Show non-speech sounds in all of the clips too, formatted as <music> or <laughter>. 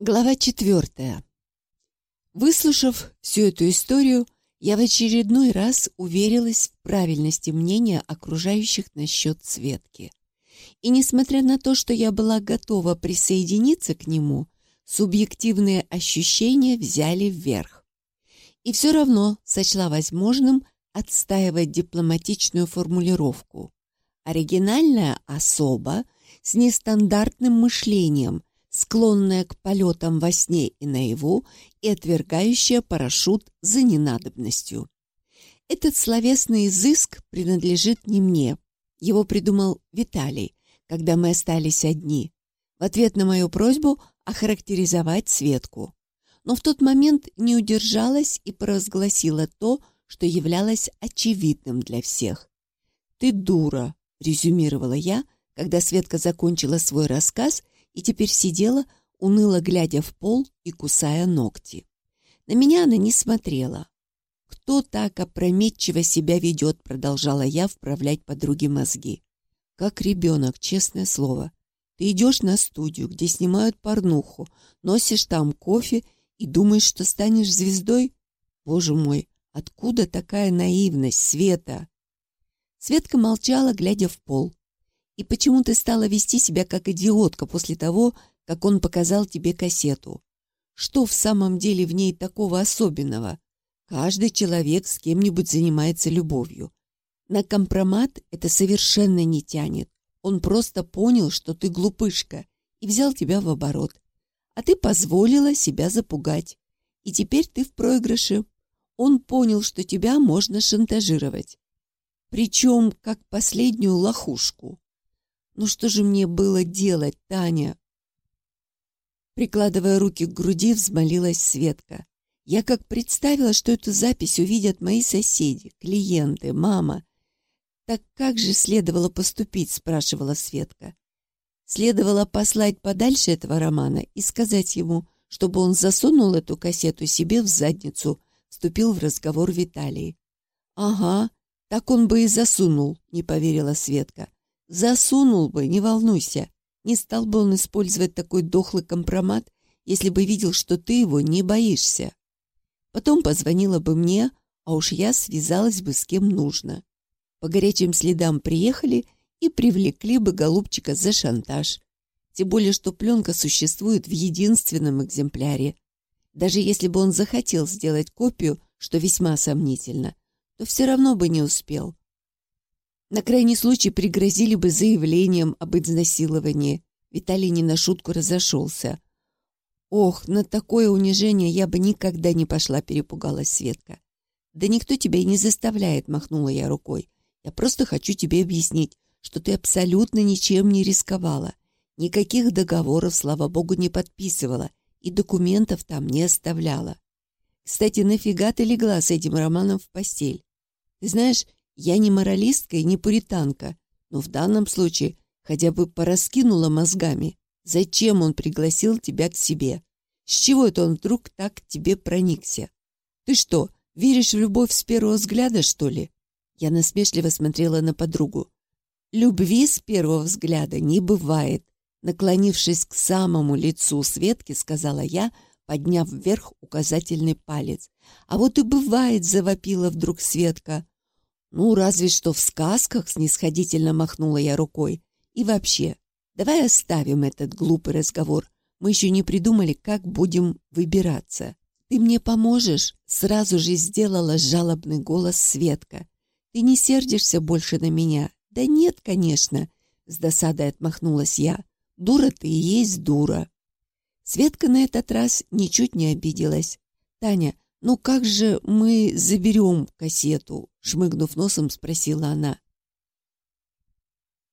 Глава четвертая. Выслушав всю эту историю, я в очередной раз уверилась в правильности мнения окружающих насчет Светки. И несмотря на то, что я была готова присоединиться к нему, субъективные ощущения взяли вверх. И все равно сочла возможным отстаивать дипломатичную формулировку. Оригинальная особа с нестандартным мышлением – склонная к полетам во сне и наяву и отвергающая парашют за ненадобностью. Этот словесный изыск принадлежит не мне. Его придумал Виталий, когда мы остались одни, в ответ на мою просьбу охарактеризовать Светку. Но в тот момент не удержалась и провозгласила то, что являлось очевидным для всех. «Ты дура», — резюмировала я, когда Светка закончила свой рассказ и теперь сидела, уныло глядя в пол и кусая ногти. На меня она не смотрела. «Кто так опрометчиво себя ведет?» — продолжала я вправлять подруге мозги. «Как ребенок, честное слово. Ты идешь на студию, где снимают порнуху, носишь там кофе и думаешь, что станешь звездой? Боже мой, откуда такая наивность, Света?» Светка молчала, глядя в пол. И почему ты стала вести себя как идиотка после того, как он показал тебе кассету? Что в самом деле в ней такого особенного? Каждый человек с кем-нибудь занимается любовью. На компромат это совершенно не тянет. Он просто понял, что ты глупышка, и взял тебя в оборот. А ты позволила себя запугать. И теперь ты в проигрыше. Он понял, что тебя можно шантажировать. Причем как последнюю лохушку. Ну что же мне было делать, Таня? Прикладывая руки к груди, взмолилась Светка. Я как представила, что эту запись увидят мои соседи, клиенты, мама. Так как же следовало поступить, спрашивала Светка. Следовало послать подальше этого романа и сказать ему, чтобы он засунул эту кассету себе в задницу, вступил в разговор Виталий. «Ага, так он бы и засунул», — не поверила Светка. Засунул бы, не волнуйся. Не стал бы он использовать такой дохлый компромат, если бы видел, что ты его не боишься. Потом позвонила бы мне, а уж я связалась бы с кем нужно. По горячим следам приехали и привлекли бы голубчика за шантаж. Тем более, что пленка существует в единственном экземпляре. Даже если бы он захотел сделать копию, что весьма сомнительно, то все равно бы не успел. На крайний случай пригрозили бы заявлением об изнасиловании. Виталий не на шутку разошелся. «Ох, на такое унижение я бы никогда не пошла», — перепугалась Светка. «Да никто тебя и не заставляет», — махнула я рукой. «Я просто хочу тебе объяснить, что ты абсолютно ничем не рисковала. Никаких договоров, слава богу, не подписывала и документов там не оставляла. Кстати, нафига ты легла с этим Романом в постель? Ты знаешь, я не моралистка и не пуританка, но в данном случае хотя бы пораскинула мозгами. Зачем он пригласил тебя к себе? С чего это он вдруг так к тебе проникся? Ты что, веришь в любовь с первого взгляда, что ли? Я насмешливо смотрела на подругу. Любви с первого взгляда не бывает. Наклонившись к самому лицу Светки, сказала я, подняв вверх указательный палец. А вот и бывает, завопила вдруг Светка. «Ну, разве что в сказках», — снисходительно махнула я рукой. «И вообще, давай оставим этот глупый разговор. Мы еще не придумали, как будем выбираться. Ты мне поможешь?» — сразу же сделала жалобный голос Светка. «Ты не сердишься больше на меня?» «Да нет, конечно», — с досадой отмахнулась я. «Дура ты и есть дура». Светка на этот раз ничуть не обиделась. «Таня, «Ну как же мы заберем кассету?» — шмыгнув носом, спросила она.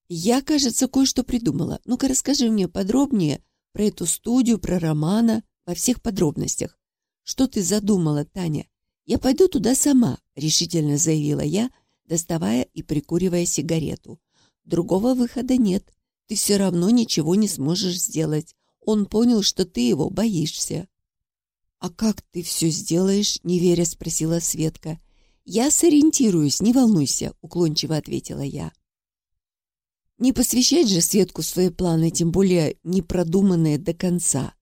«Я, кажется, кое-что придумала. Ну-ка расскажи мне подробнее про эту студию, про Романа, во всех подробностях. Что ты задумала, Таня? Я пойду туда сама», — решительно заявила я, доставая и прикуривая сигарету. «Другого выхода нет. Ты все равно ничего не сможешь сделать. Он понял, что ты его боишься». «А как ты все сделаешь?» — неверя спросила Светка. «Я сориентируюсь, не волнуйся», — уклончиво ответила я. Не посвящать же Светку свои планы, тем более не продуманные до конца.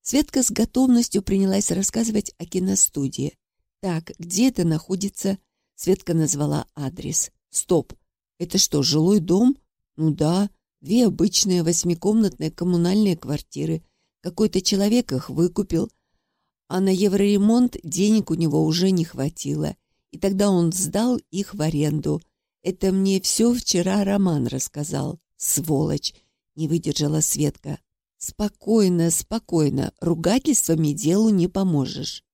Светка с готовностью принялась рассказывать о киностудии. «Так, где это находится?» Светка назвала адрес. «Стоп! Это что, жилой дом?» «Ну да, две обычные восьмикомнатные коммунальные квартиры. Какой-то человек их выкупил, а на евроремонт денег у него уже не хватило, и тогда он сдал их в аренду. Это мне все вчера Роман рассказал. Сволочь!» — не выдержала Светка. «Спокойно, спокойно, ругательствами делу не поможешь».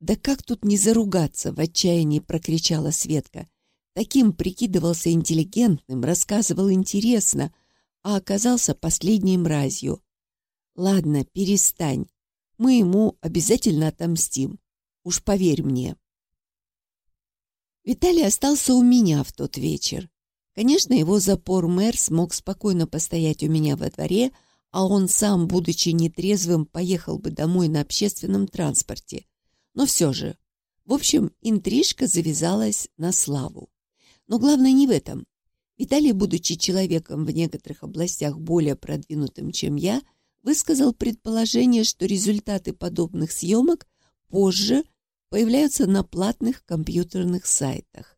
«Да как тут не заругаться?» — в отчаянии прокричала Светка. Таким прикидывался интеллигентным, рассказывал интересно, а оказался последней мразью. «Ладно, перестань. Мы ему обязательно отомстим. Уж поверь мне». Виталий остался у меня в тот вечер. Конечно, его запор мэр смог спокойно постоять у меня во дворе, а он сам, будучи нетрезвым, поехал бы домой на общественном транспорте. Но все же, в общем, интрижка завязалась на славу. Но главное не в этом. Виталий, будучи человеком в некоторых областях более продвинутым, чем я, высказал предположение, что результаты подобных съемок позже появляются на платных компьютерных сайтах.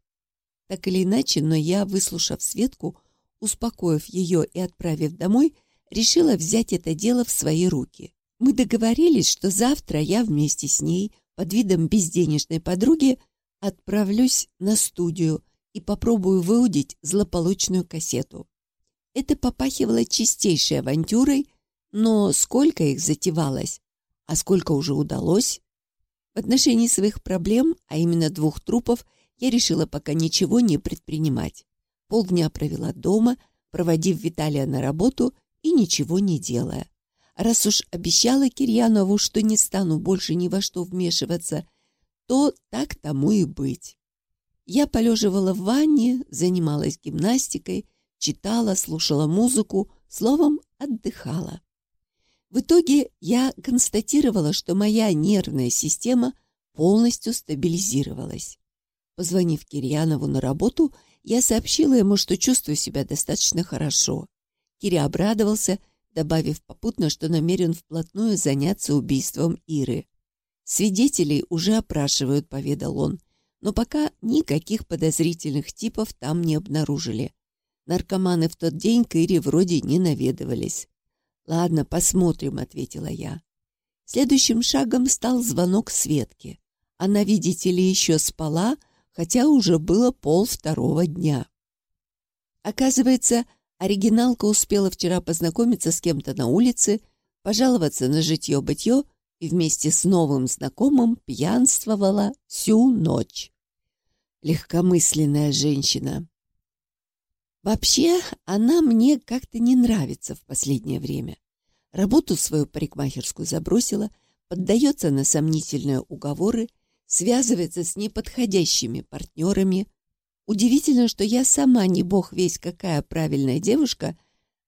Так или иначе, но я, выслушав Светку, успокоив ее и отправив домой, решила взять это дело в свои руки. Мы договорились, что завтра я вместе с ней, под видом безденежной подруги, отправлюсь на студию и попробую выудить злополучную кассету. Это попахивало чистейшей авантюрой, но сколько их затевалось, а сколько уже удалось? В отношении своих проблем, а именно двух трупов, я решила пока ничего не предпринимать. Полдня провела дома, проводив Виталия на работу и ничего не делая. Раз уж обещала Кирьянову, что не стану больше ни во что вмешиваться, то так тому и быть. Я полеживала в ванне, занималась гимнастикой, читала, слушала музыку, словом, отдыхала. В итоге я констатировала, что моя нервная система полностью стабилизировалась. Позвонив Кирьянову на работу, я сообщила ему, что чувствую себя достаточно хорошо. Киря обрадовался, добавив попутно, что намерен вплотную заняться убийством Иры. «Свидетелей уже опрашивают», — поведал он, но пока никаких подозрительных типов там не обнаружили. Наркоманы в тот день к Ире вроде не наведывались. «Ладно, посмотрим», — ответила я. Следующим шагом стал звонок Светке. Она, видите ли, еще спала, хотя уже было пол второго дня. Оказывается, оригиналка успела вчера познакомиться с кем-то на улице, пожаловаться на житье-бытье и вместе с новым знакомым пьянствовала всю ночь. Легкомысленная женщина. Вообще, она мне как-то не нравится в последнее время. Работу свою парикмахерскую забросила, поддается на сомнительные уговоры, связывается с неподходящими партнерами. Удивительно, что я сама не бог весь какая правильная девушка,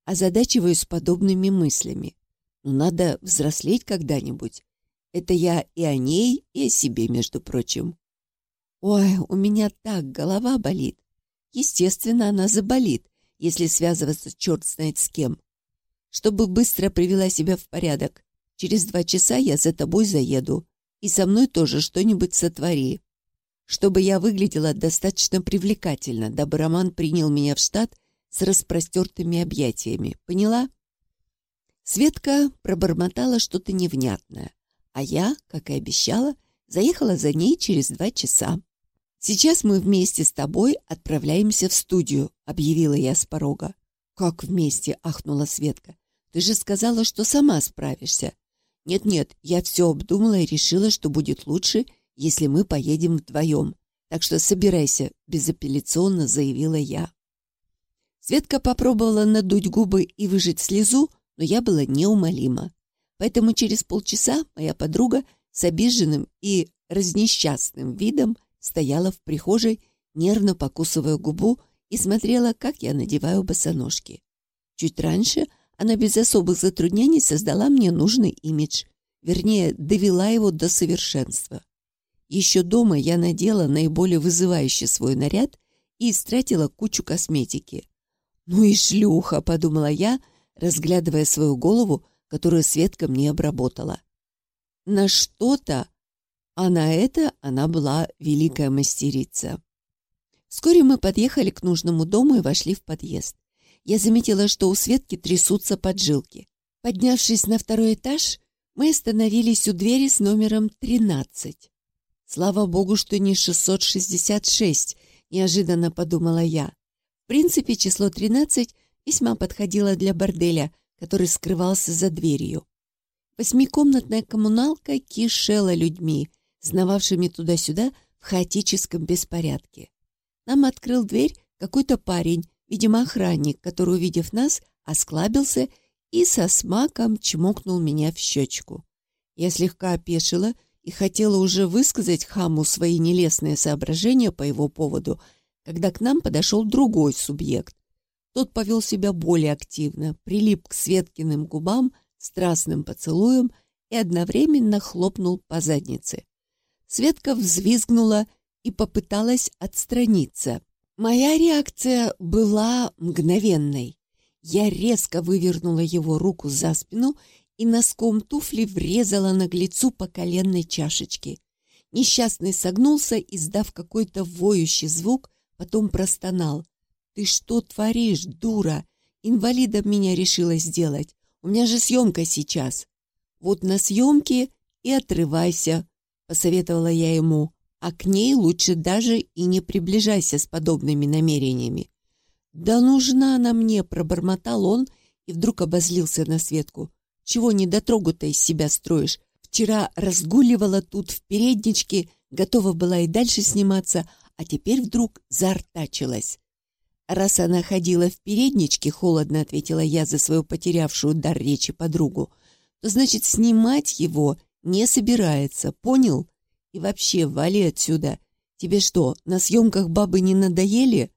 озадачиваюсь подобными мыслями. Но ну, надо взрослеть когда-нибудь. Это я и о ней, и о себе, между прочим. Ой, у меня так голова болит. Естественно, она заболит, если связываться черт знает с кем. Чтобы быстро привела себя в порядок, через два часа я за тобой заеду и со мной тоже что-нибудь сотвори. Чтобы я выглядела достаточно привлекательно, дабы Роман принял меня в штат с распростертыми объятиями. Поняла? Светка пробормотала что-то невнятное, а я, как и обещала, заехала за ней через два часа. «Сейчас мы вместе с тобой отправляемся в студию», — объявила я с порога. «Как вместе?» — ахнула Светка. «Ты же сказала, что сама справишься. Нет-нет, я все обдумала и решила, что будет лучше, если мы поедем вдвоем. Так что собирайся, безапелляционно заявила я. Светка попробовала надуть губы и выжать слезу, но я была неумолима. Поэтому через полчаса моя подруга с обиженным и разнесчастным видом стояла в прихожей, нервно покусывая губу и смотрела, как я надеваю босоножки. Чуть раньше она без особых затруднений создала мне нужный имидж, вернее, довела его до совершенства. Еще дома я надела наиболее вызывающий свой наряд и истратила кучу косметики. «Ну и шлюха!» — подумала я, разглядывая свою голову которую Светка мне обработала. На что-то, а на это она была великая мастерица. Вскоре мы подъехали к нужному дому и вошли в подъезд. Я заметила, что у Светки трясутся поджилки. Поднявшись на второй этаж, мы остановились у двери с номером 13. Слава богу, что не 666, неожиданно подумала я. В принципе, число 13 весьма подходило для борделя, который скрывался за дверью. Восьмикомнатная коммуналка кишела людьми, сновавшими туда-сюда в хаотическом беспорядке. Нам открыл дверь какой-то парень, видимо, охранник, который, увидев нас, осклабился и со смаком чмокнул меня в щечку. Я слегка опешила и хотела уже высказать хаму свои нелестные соображения по его поводу, когда к нам подошел другой субъект. Тот повел себя более активно, прилип к Светкиным губам страстным поцелуем и одновременно хлопнул по заднице. Светка взвизгнула и попыталась отстраниться. Моя реакция была мгновенной. Я резко вывернула его руку за спину и носком туфли врезала наглецу по коленной чашечке. Несчастный согнулся, издав какой-то воющий звук, потом простонал. «Ты что творишь, дура? Инвалидом меня решила сделать. У меня же съемка сейчас». «Вот на съемке и отрывайся», — посоветовала я ему а к ней лучше даже и не приближайся с подобными намерениями. «Да нужна она мне!» — пробормотал он и вдруг обозлился на Светку. «Чего недотрогу-то из себя строишь? Вчера разгуливала тут в передничке, готова была и дальше сниматься, а теперь вдруг заортачилась». «Раз она ходила в передничке, — холодно ответила я за свою потерявшую дар речи подругу, — то значит снимать его не собирается, понял?» И вообще, вали отсюда. Тебе что, на съемках бабы не надоели?»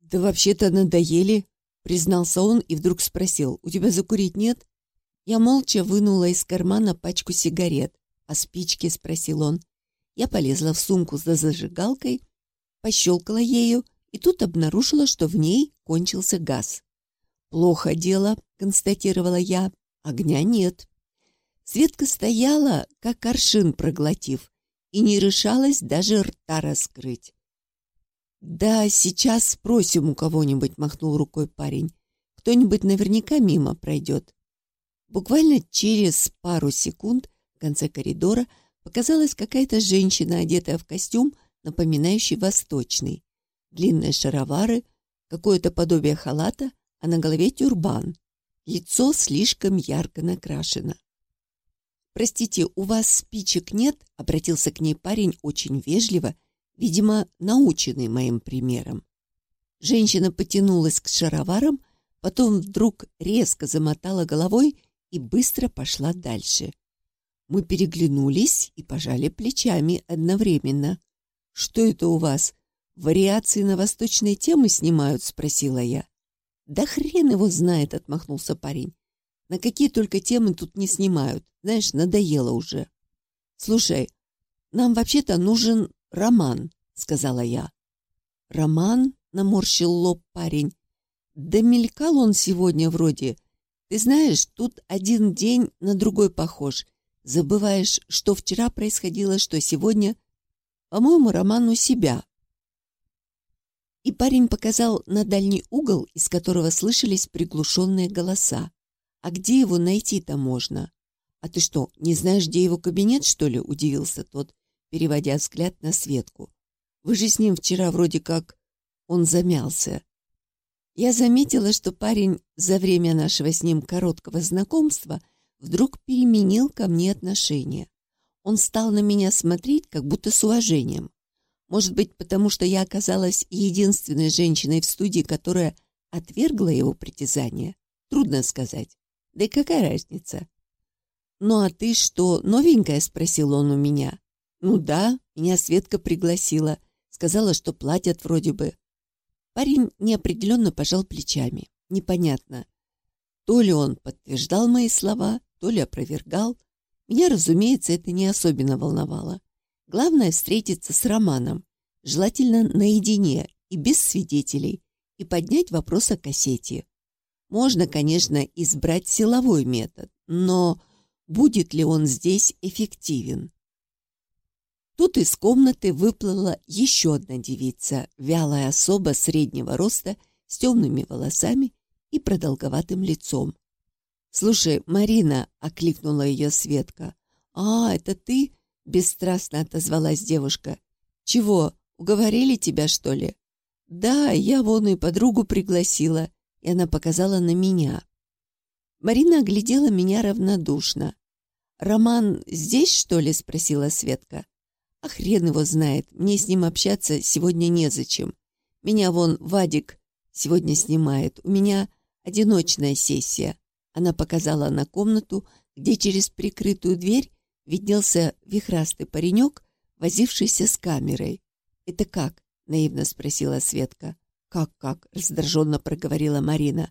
«Да вообще-то надоели», — признался он и вдруг спросил. «У тебя закурить нет?» Я молча вынула из кармана пачку сигарет. «А спички?» — спросил он. Я полезла в сумку за зажигалкой, пощелкала ею и тут обнаружила, что в ней кончился газ. «Плохо дело», — констатировала я. «Огня нет». Светка стояла, как аршин проглотив, и не решалась даже рта раскрыть. «Да, сейчас спросим у кого-нибудь», — махнул рукой парень. «Кто-нибудь наверняка мимо пройдет». Буквально через пару секунд в конце коридора показалась какая-то женщина, одетая в костюм, напоминающий восточный. Длинные шаровары, какое-то подобие халата, а на голове тюрбан. Лицо слишком ярко накрашено. «Простите, у вас спичек нет?» — обратился к ней парень очень вежливо, видимо, наученный моим примером. Женщина потянулась к шароварам, потом вдруг резко замотала головой и быстро пошла дальше. Мы переглянулись и пожали плечами одновременно. «Что это у вас? Вариации на восточные темы снимают?» — спросила я. «Да хрен его знает!» — отмахнулся парень. На какие только темы тут не снимают. Знаешь, надоело уже. Слушай, нам вообще-то нужен роман, сказала я. Роман? Наморщил лоб парень. Да мелькал он сегодня вроде. Ты знаешь, тут один день на другой похож. Забываешь, что вчера происходило, что сегодня. По-моему, роман у себя. И парень показал на дальний угол, из которого слышались приглушенные голоса. А где его найти-то можно? А ты что, не знаешь, где его кабинет, что ли? Удивился тот, переводя взгляд на Светку. Вы же с ним вчера вроде как... Он замялся. Я заметила, что парень за время нашего с ним короткого знакомства вдруг переменил ко мне отношение. Он стал на меня смотреть как будто с уважением. Может быть, потому что я оказалась единственной женщиной в студии, которая отвергла его притязание? Трудно сказать. Да и какая разница? «Ну а ты что, новенькая?» — спросил он у меня. «Ну да, меня Светка пригласила. Сказала, что платят вроде бы». Парень неопределенно пожал плечами. Непонятно. То ли он подтверждал мои слова, то ли опровергал. Меня, разумеется, это не особенно волновало. Главное — встретиться с Романом, желательно наедине и без свидетелей, и поднять вопрос о кассете. Можно, конечно, избрать силовой метод, но будет ли он здесь эффективен? Тут из комнаты выплыла еще одна девица, вялая особа среднего роста, с темными волосами и продолговатым лицом. «Слушай, Марина!» — окликнула ее Светка. «А, это ты?» — бесстрастно отозвалась девушка. «Чего, уговорили тебя, что ли?» «Да, я вон и подругу пригласила», и она показала на меня. Марина оглядела меня равнодушно. «Роман здесь, что ли?» — спросила Светка. «А хрен его знает, мне с ним общаться сегодня незачем. Меня вон Вадик сегодня снимает, у меня одиночная сессия». Она показала на комнату, где через прикрытую дверь виднелся вихрастый паренек, возившийся с камерой. «Это как?» — наивно спросила Светка. «Как-как?» — раздраженно проговорила Марина.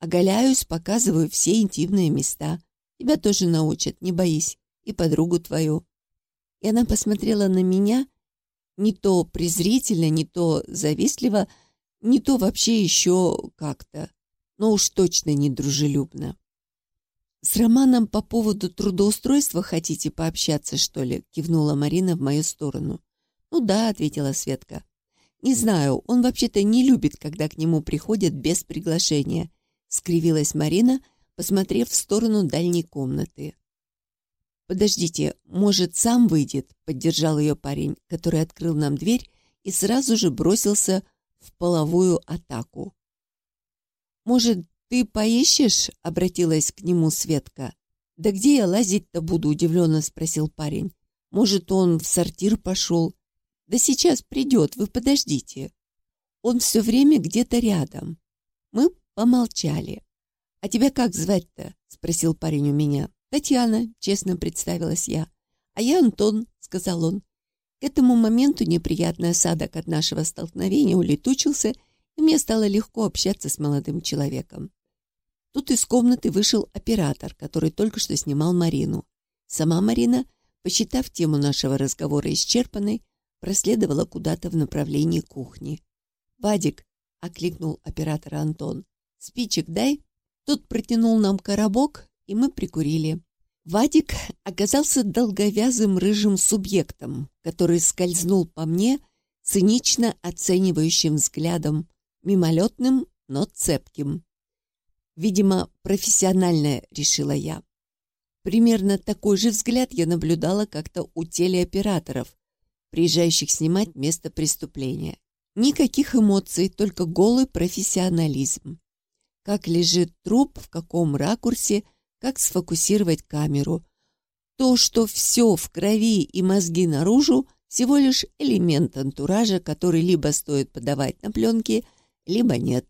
«Оголяюсь, показываю все интимные места. Тебя тоже научат, не боись. И подругу твою». И она посмотрела на меня не то презрительно, не то завистливо, не то вообще еще как-то, но уж точно не дружелюбно. «С Романом по поводу трудоустройства хотите пообщаться, что ли?» — кивнула Марина в мою сторону. «Ну да», — ответила Светка. «Не знаю, он вообще-то не любит, когда к нему приходят без приглашения», — скривилась Марина, посмотрев в сторону дальней комнаты. «Подождите, может, сам выйдет?» — поддержал ее парень, который открыл нам дверь и сразу же бросился в половую атаку. «Может, ты поищешь?» — обратилась к нему Светка. «Да где я лазить-то буду?» — удивленно спросил парень. «Может, он в сортир пошел?» «Да сейчас придет, вы подождите». Он все время где-то рядом. Мы помолчали. «А тебя как звать-то?» — спросил парень у меня. «Татьяна», — честно представилась я. «А я Антон», — сказал он. К этому моменту неприятный осадок от нашего столкновения улетучился, и мне стало легко общаться с молодым человеком. Тут из комнаты вышел оператор, который только что снимал Марину. Сама Марина, посчитав тему нашего разговора исчерпанной, проследовала куда-то в направлении кухни. «Вадик!» — окликнул оператора Антон. «Спичек дай!» Тут протянул нам коробок, и мы прикурили. Вадик <laughs> оказался долговязым рыжим субъектом, который скользнул по мне цинично оценивающим взглядом, мимолетным, но цепким. Видимо, профессиональное, решила я. Примерно такой же взгляд я наблюдала как-то у телеоператоров, приезжающих снимать место преступления. Никаких эмоций, только голый профессионализм. Как лежит труп, в каком ракурсе, как сфокусировать камеру. То, что все в крови и мозги наружу, всего лишь элемент антуража, который либо стоит подавать на пленке, либо нет.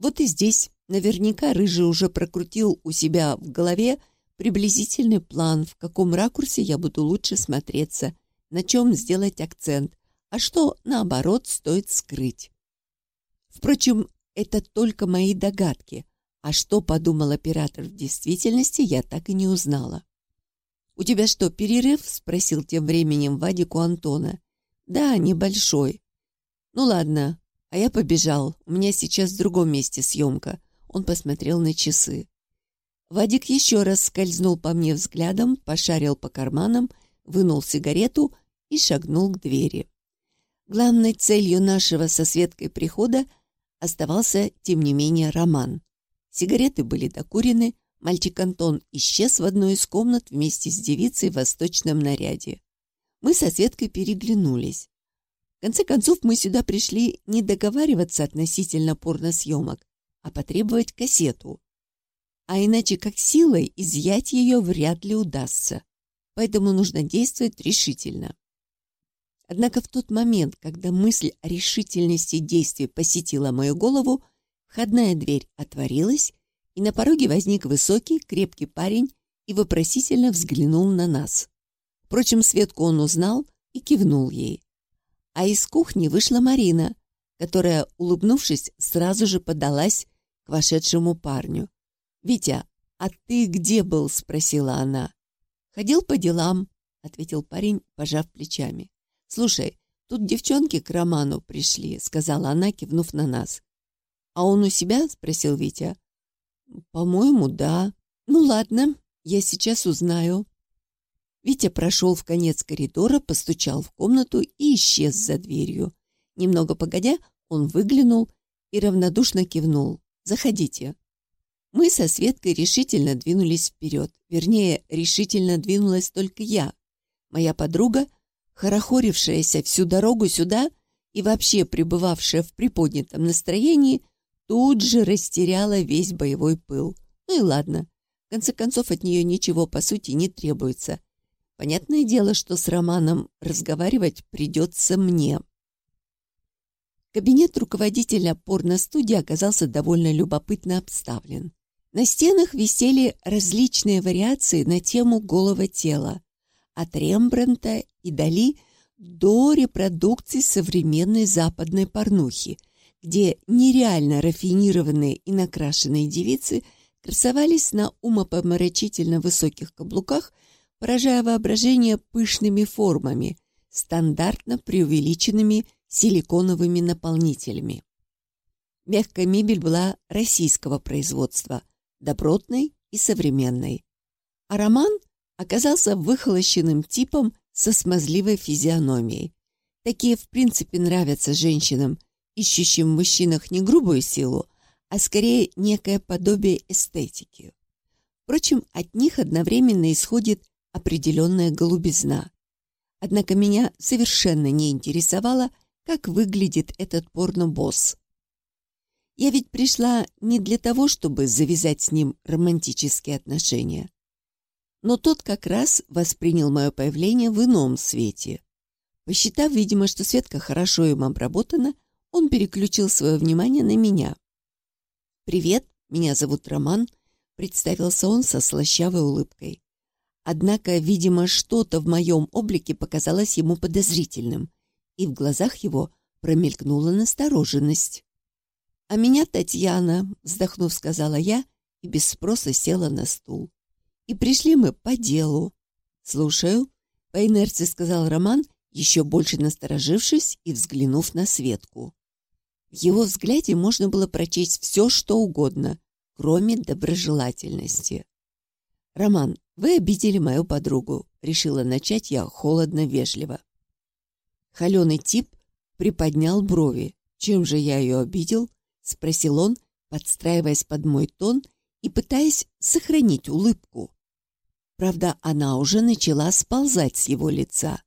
Вот и здесь наверняка Рыжий уже прокрутил у себя в голове приблизительный план, в каком ракурсе я буду лучше смотреться – на чем сделать акцент, а что, наоборот, стоит скрыть. Впрочем, это только мои догадки, а что подумал оператор в действительности, я так и не узнала. «У тебя что, перерыв?» — спросил тем временем Вадик у Антона. «Да, небольшой». «Ну ладно, а я побежал. У меня сейчас в другом месте съемка». Он посмотрел на часы. Вадик еще раз скользнул по мне взглядом, пошарил по карманам, вынул сигарету и шагнул к двери. Главной целью нашего со Светкой прихода оставался, тем не менее, роман. Сигареты были докурены, мальчик Антон исчез в одной из комнат вместе с девицей в восточном наряде. Мы со Светкой переглянулись. В конце концов, мы сюда пришли не договариваться относительно порносъемок, а потребовать кассету. А иначе как силой изъять ее вряд ли удастся. Поэтому нужно действовать решительно. Однако в тот момент, когда мысль о решительности действий посетила мою голову, входная дверь отворилась, и на пороге возник высокий, крепкий парень и вопросительно взглянул на нас. Впрочем, Светку он узнал и кивнул ей. А из кухни вышла Марина, которая, улыбнувшись, сразу же подалась к вошедшему парню. «Витя, а ты где был?» — спросила она. «Ходил по делам», — ответил парень, пожав плечами. «Слушай, тут девчонки к Роману пришли», — сказала она, кивнув на нас. «А он у себя?» — спросил Витя. По-моему, да. Ну ладно, я сейчас узнаю. Витя прошел в конец коридора, постучал в комнату и исчез за дверью. Немного погодя, он выглянул и равнодушно кивнул. «Заходите». Мы со Светкой решительно двинулись вперед. Вернее, решительно двинулась только я. Моя подруга, хорохорившаяся всю дорогу сюда и вообще пребывавшая в приподнятом настроении, тут же растеряла весь боевой пыл. Ну и ладно. В конце концов, от нее ничего, по сути, не требуется. Понятное дело, что с Романом разговаривать придется мне. Кабинет руководителя порностудии оказался довольно любопытно обставлен. На стенах висели различные вариации на тему голого тела, от Рембрандта и Дали до репродукций современной западной порнухи, где нереально рафинированные и накрашенные девицы красовались на умопомрачительно высоких каблуках, поражая воображение пышными формами, стандартно преувеличенными силиконовыми наполнителями. Мягкая мебель была российского производства, добротной и современной. А Роман оказался выхолощенным типом со смазливой физиономией. Такие, в принципе, нравятся женщинам, ищущим в мужчинах не грубую силу, а скорее некое подобие эстетики. Впрочем, от них одновременно исходит определенная голубизна. Однако меня совершенно не интересовало, как выглядит этот порно-босс. Я ведь пришла не для того, чтобы завязать с ним романтические отношения. Но тот как раз воспринял мое появление в ином свете. Посчитав, видимо, что Светка хорошо им обработана, он переключил свое внимание на меня. «Привет, меня зовут Роман», — представился он со слащавой улыбкой. Однако, видимо, что-то в моем облике показалось ему подозрительным — и в глазах его промелькнула настороженность. «А меня Татьяна», — вздохнув, сказала я и без спроса села на стул. «И пришли мы по делу». «Слушаю», — по инерции сказал Роман, еще больше насторожившись и взглянув на Светку. В его взгляде можно было прочесть все, что угодно, кроме доброжелательности. «Роман, вы обидели мою подругу», — решила начать я холодно-вежливо. Холеный тип приподнял брови. «Чем же я ее обидел?» — спросил он, подстраиваясь под мой тон и пытаясь сохранить улыбку. Правда, она уже начала сползать с его лица.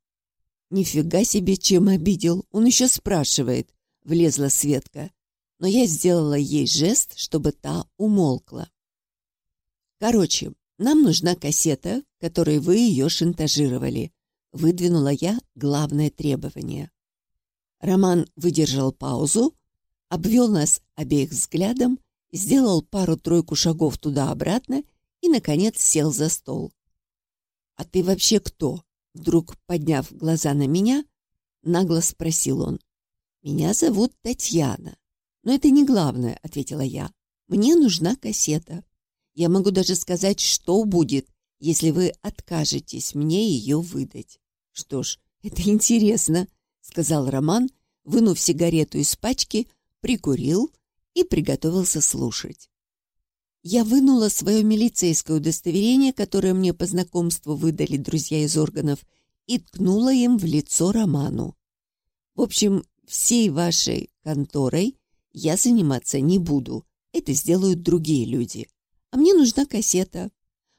«Нифига себе, чем обидел! Он еще спрашивает!» — влезла Светка. Но я сделала ей жест, чтобы та умолкла. «Короче, нам нужна кассета, которой вы ее шантажировали выдвинула я главное требование. Роман выдержал паузу, обвел нас обеих взглядом, сделал пару-тройку шагов туда-обратно и, наконец, сел за стол. «А ты вообще кто?» Вдруг, подняв глаза на меня, нагло спросил он. «Меня зовут Татьяна. Но это не главное», — ответила я. «Мне нужна кассета. Я могу даже сказать, что будет, если вы откажетесь мне ее выдать». «Что ж, это интересно», — сказал Роман, вынув сигарету из пачки, прикурил и приготовился слушать. Я вынула свое милицейское удостоверение, которое мне по знакомству выдали друзья из органов, и ткнула им в лицо Роману. В общем, всей вашей конторой я заниматься не буду. Это сделают другие люди. А мне нужна кассета.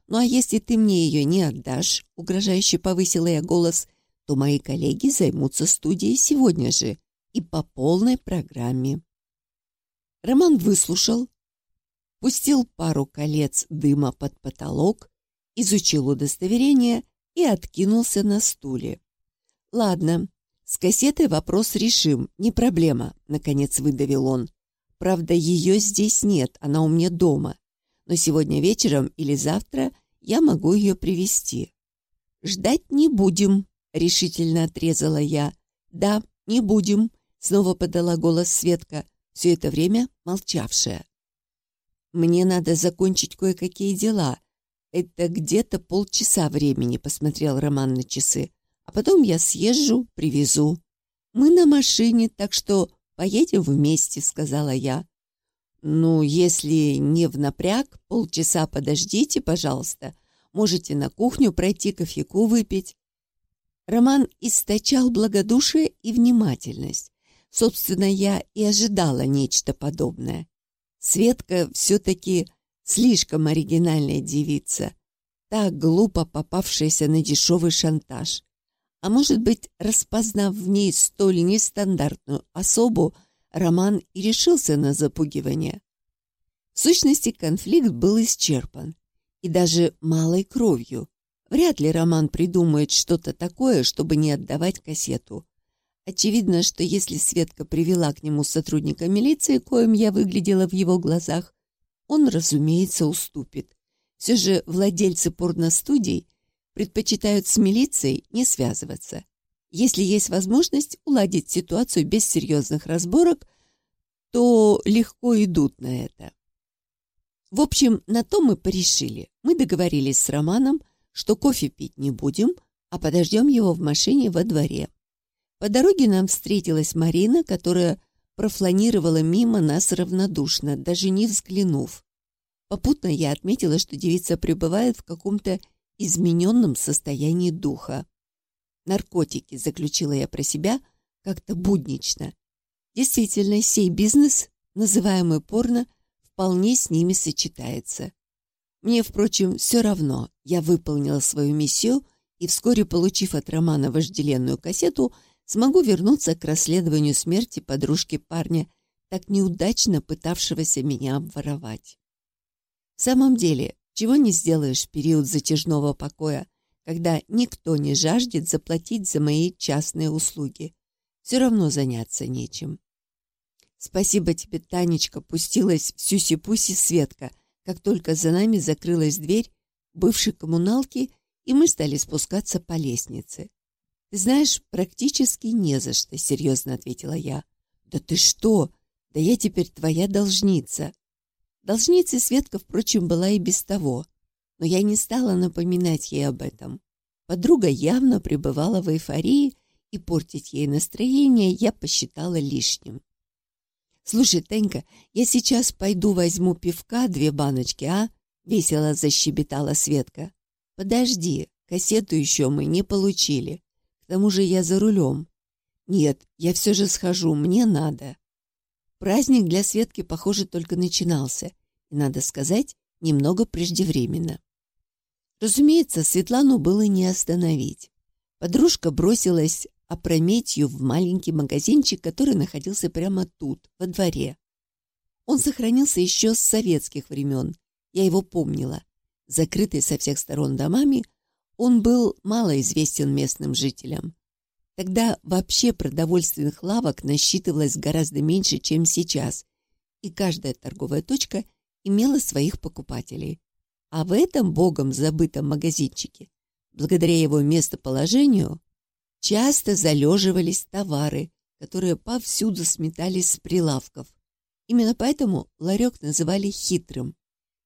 Ну а если ты мне ее не отдашь, угрожающе повысила я голос, то мои коллеги займутся студией сегодня же и по полной программе. Роман выслушал, пустил пару колец дыма под потолок, изучил удостоверение и откинулся на стуле. «Ладно, с кассетой вопрос решим, не проблема», — наконец выдавил он. «Правда, ее здесь нет, она у меня дома но сегодня вечером или завтра я могу ее привести. «Ждать не будем», — решительно отрезала я. «Да, не будем», — снова подала голос Светка, все это время молчавшая. «Мне надо закончить кое-какие дела. Это где-то полчаса времени», — посмотрел Роман на часы. «А потом я съезжу, привезу. Мы на машине, так что поедем вместе», — сказала я. Ну, если не в напряг, полчаса подождите, пожалуйста. Можете на кухню пройти, кофейку выпить. Роман источал благодушие и внимательность. Собственно, я и ожидала нечто подобное. Светка все-таки слишком оригинальная девица, так глупо попавшаяся на дешевый шантаж. А может быть, распознав в ней столь нестандартную особу, Роман и решился на запугивание. В сущности, конфликт был исчерпан, и даже малой кровью. Вряд ли Роман придумает что-то такое, чтобы не отдавать кассету. Очевидно, что если Светка привела к нему сотрудника милиции, коим я выглядела в его глазах, он, разумеется, уступит. Все же владельцы порностудий предпочитают с милицией не связываться. Если есть возможность уладить ситуацию без серьезных разборок, то легко идут на это. В общем, на то мы порешили. Мы договорились с Романом, что кофе пить не будем, а подождем его в машине во дворе. По дороге нам встретилась Марина, которая профланировала мимо нас равнодушно, даже не взглянув. Попутно я отметила, что девица пребывает в каком-то измененном состоянии духа. Наркотики, заключила я про себя, как-то буднично. Действительно, сей бизнес, называемый порно, вполне с ними сочетается. Мне, впрочем, все равно. Я выполнила свою миссию и, вскоре получив от Романа вожделенную кассету, смогу вернуться к расследованию смерти подружки парня, так неудачно пытавшегося меня обворовать. В самом деле, чего не сделаешь в период затяжного покоя, когда никто не жаждет заплатить за мои частные услуги. Все равно заняться нечем. Спасибо тебе, Танечка, пустилась в сюси-пуси Светка, как только за нами закрылась дверь бывшей коммуналки, и мы стали спускаться по лестнице. «Ты знаешь, практически не за что», — серьезно ответила я. «Да ты что? Да я теперь твоя должница». Должницей Светка, впрочем, была и без того но я не стала напоминать ей об этом. Подруга явно пребывала в эйфории, и портить ей настроение я посчитала лишним. «Слушай, Тенька, я сейчас пойду возьму пивка, две баночки, а?» — весело защебетала Светка. «Подожди, кассету еще мы не получили. К тому же я за рулем. Нет, я все же схожу, мне надо». Праздник для Светки, похоже, только начинался, и, надо сказать, немного преждевременно. Разумеется, Светлану было не остановить. Подружка бросилась опрометью в маленький магазинчик, который находился прямо тут, во дворе. Он сохранился еще с советских времен. Я его помнила. Закрытый со всех сторон домами, он был мало известен местным жителям. Тогда вообще продовольственных лавок насчитывалось гораздо меньше, чем сейчас, и каждая торговая точка имела своих покупателей. А в этом богом забытом магазинчике, благодаря его местоположению, часто залеживались товары, которые повсюду сметались с прилавков. Именно поэтому ларек называли хитрым.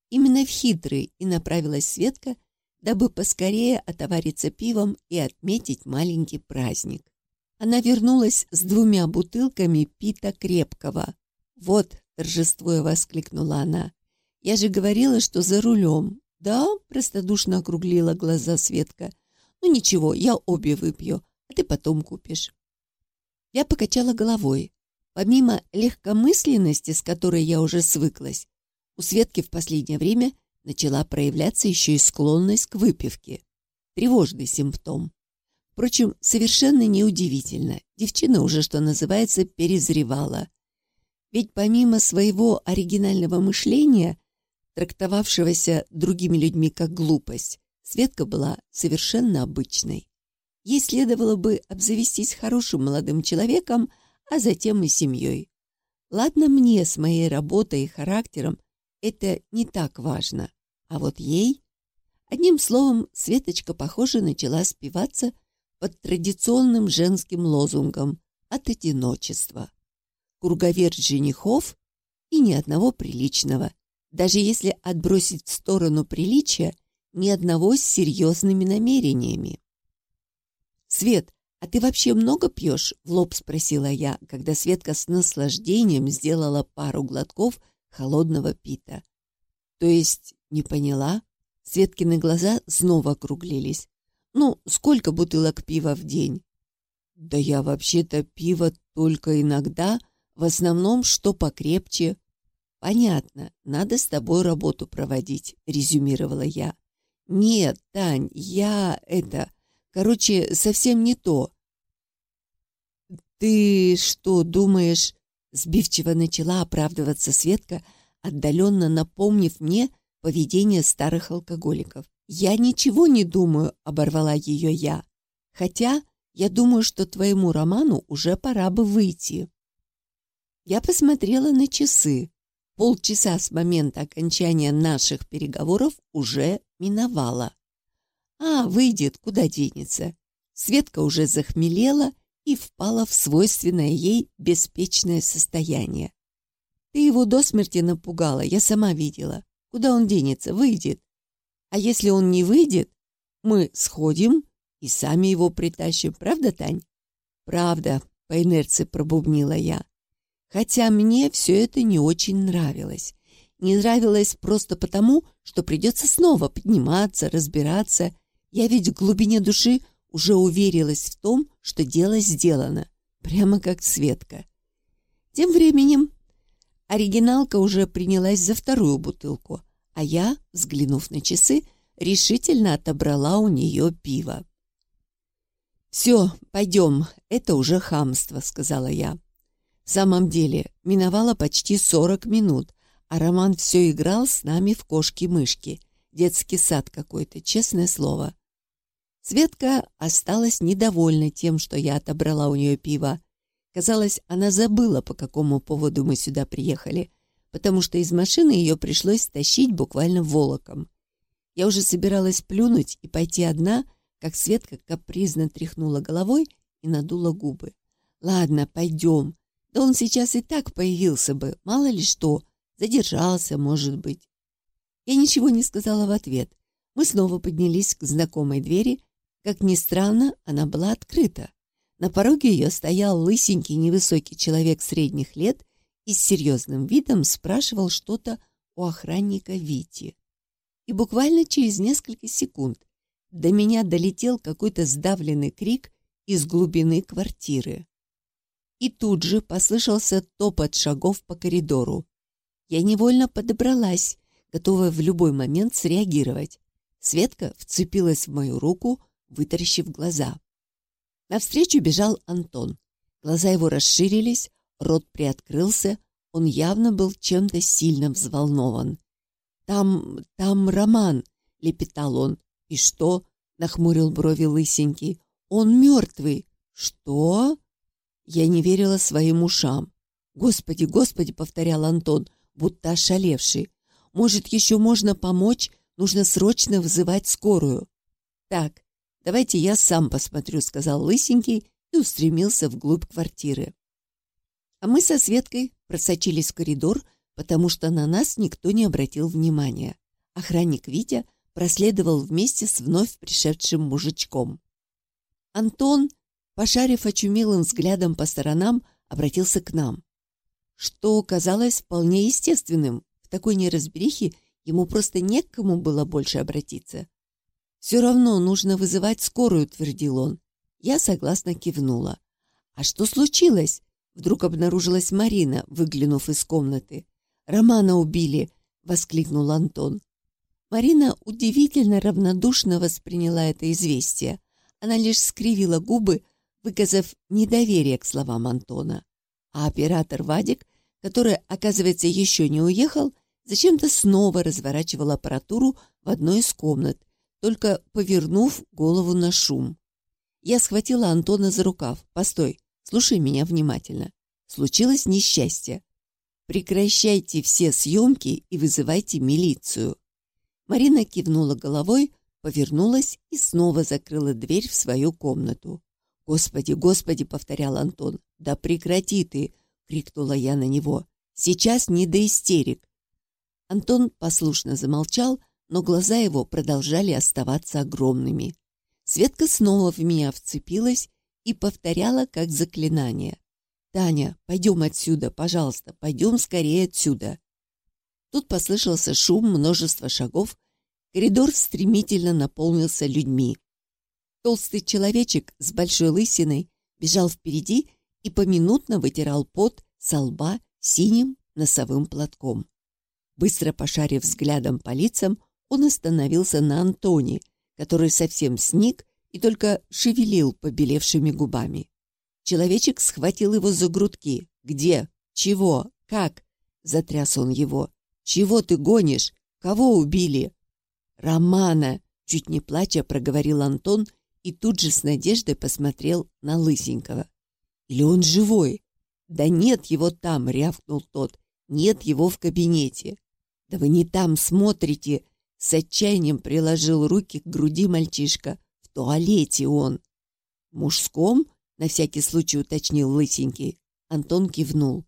Именно в хитрый и направилась Светка, дабы поскорее отовариться пивом и отметить маленький праздник. Она вернулась с двумя бутылками пита крепкого. «Вот», — торжествуя воскликнула она, я же говорила, что за рулем. Да, простодушно округлила глаза Светка. Ну ничего, я обе выпью, а ты потом купишь. Я покачала головой. Помимо легкомысленности, с которой я уже свыклась, у Светки в последнее время начала проявляться еще и склонность к выпивке. Тревожный симптом. Впрочем, совершенно неудивительно. Девчина уже, что называется, перезревала. Ведь помимо своего оригинального мышления, трактовавшегося другими людьми как глупость, Светка была совершенно обычной. Ей следовало бы обзавестись хорошим молодым человеком, а затем и семьей. Ладно мне с моей работой и характером, это не так важно. А вот ей... Одним словом, Светочка, похоже, начала спиваться под традиционным женским лозунгом «от одиночества». Круговерть женихов и ни одного приличного, даже если отбросить в сторону приличия, ни одного с серьезными намерениями. «Свет, а ты вообще много пьешь?» — в лоб спросила я, когда Светка с наслаждением сделала пару глотков холодного пита. То есть, не поняла? Светкины глаза снова округлились. Ну, сколько бутылок пива в день? Да я вообще-то пиво только иногда, в основном что покрепче. Понятно, надо с тобой работу проводить, резюмировала я. Нет, Тань, я это... Короче, совсем не то. Ты что, думаешь... Сбивчиво начала оправдываться Светка, отдаленно напомнив мне поведение старых алкоголиков. «Я ничего не думаю», — оборвала ее я. «Хотя я думаю, что твоему роману уже пора бы выйти». Я посмотрела на часы. Полчаса с момента окончания наших переговоров уже миновало. А, выйдет, куда денется. Светка уже захмелела и впала в свойственное ей беспечное состояние. Ты его до смерти напугала, я сама видела. Куда он денется? Выйдет. А если он не выйдет, мы сходим и сами его притащим. Правда, Тань? Правда, по инерции пробубнила я. Хотя мне все это не очень нравилось. Не нравилось просто потому, что придется снова подниматься, разбираться. Я ведь в глубине души уже уверилась в том, что дело сделано. Прямо как Светка. Тем временем оригиналка уже принялась за вторую бутылку, а я, взглянув на часы, решительно отобрала у нее пиво. «Все, пойдем, это уже хамство», — сказала я. В самом деле, миновало почти сорок минут, а Роман все играл с нами в кошки-мышки. Детский сад какой-то, честное слово. Светка осталась недовольна тем, что я отобрала у нее пиво. Казалось, она забыла, по какому поводу мы сюда приехали, потому что из машины ее пришлось тащить буквально волоком. Я уже собиралась плюнуть и пойти одна, как Светка капризно тряхнула головой и надула губы. «Ладно, пойдем. Да он сейчас и так появился бы, мало ли что. Задержался, может быть. Я ничего не сказала в ответ. Мы снова поднялись к знакомой двери. Как ни странно, она была открыта. На пороге ее стоял лысенький невысокий человек средних лет и с серьезным видом спрашивал что-то у охранника Вити. И буквально через несколько секунд до меня долетел какой-то сдавленный крик из глубины квартиры. И тут же послышался топот шагов по коридору. Я невольно подобралась, готовая в любой момент среагировать. Светка вцепилась в мою руку, вытаращив глаза. Навстречу бежал Антон. Глаза его расширились, рот приоткрылся, он явно был чем-то сильно взволнован. «Там, там Роман!» — лепетал он. «И что?» — нахмурил брови лысенький. «Он мертвый!» «Что?» Я не верила своим ушам. «Господи, Господи!» — повторял Антон, будто ошалевший. «Может, еще можно помочь? Нужно срочно вызывать скорую». «Так, давайте я сам посмотрю», — сказал Лысенький и устремился вглубь квартиры. А мы со Светкой просочились в коридор, потому что на нас никто не обратил внимания. Охранник Витя проследовал вместе с вновь пришедшим мужичком. Антон пошарив очумелым взглядом по сторонам, обратился к нам. Что казалось вполне естественным. В такой неразберихе ему просто не к кому было больше обратиться. «Все равно нужно вызывать скорую», — твердил он. Я согласно кивнула. «А что случилось?» Вдруг обнаружилась Марина, выглянув из комнаты. «Романа убили!» — воскликнул Антон. Марина удивительно равнодушно восприняла это известие. Она лишь скривила губы, выказав недоверие к словам Антона. А оператор Вадик, который, оказывается, еще не уехал, зачем-то снова разворачивал аппаратуру в одной из комнат, только повернув голову на шум. Я схватила Антона за рукав. «Постой, слушай меня внимательно. Случилось несчастье. Прекращайте все съемки и вызывайте милицию». Марина кивнула головой, повернулась и снова закрыла дверь в свою комнату. «Господи, Господи!» — повторял Антон. «Да прекрати ты!» — крикнула я на него. «Сейчас не до истерик!» Антон послушно замолчал, но глаза его продолжали оставаться огромными. Светка снова в меня вцепилась и повторяла как заклинание. «Таня, пойдем отсюда, пожалуйста, пойдем скорее отсюда!» Тут послышался шум, множество шагов. Коридор стремительно наполнился людьми. Толстый человечек с большой лысиной бежал впереди и поминутно вытирал пот со лба синим носовым платком. Быстро пошарив взглядом по лицам, он остановился на Антоне, который совсем сник и только шевелил побелевшими губами. Человечек схватил его за грудки. «Где? Чего? Как?» Затряс он его. «Чего ты гонишь? Кого убили?» «Романа!» Чуть не плача проговорил Антон и тут же с надеждой посмотрел на Лысенького. «Или он живой?» «Да нет его там!» — рявкнул тот. «Нет его в кабинете!» «Да вы не там смотрите!» С отчаянием приложил руки к груди мальчишка. «В туалете он!» «Мужском?» — на всякий случай уточнил Лысенький. Антон кивнул.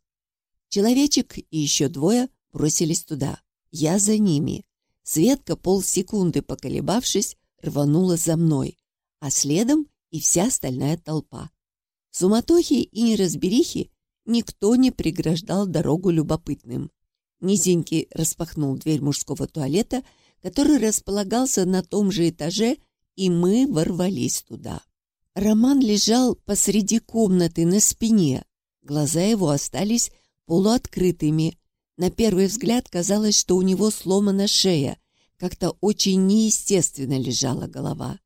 Человечек и еще двое бросились туда. Я за ними. Светка, полсекунды поколебавшись, рванула за мной, а следом и вся остальная толпа. Суматохи и неразберихи никто не преграждал дорогу любопытным. Низенький распахнул дверь мужского туалета, который располагался на том же этаже, и мы ворвались туда. Роман лежал посреди комнаты на спине. Глаза его остались полуоткрытыми. На первый взгляд казалось, что у него сломана шея. Как-то очень неестественно лежала голова.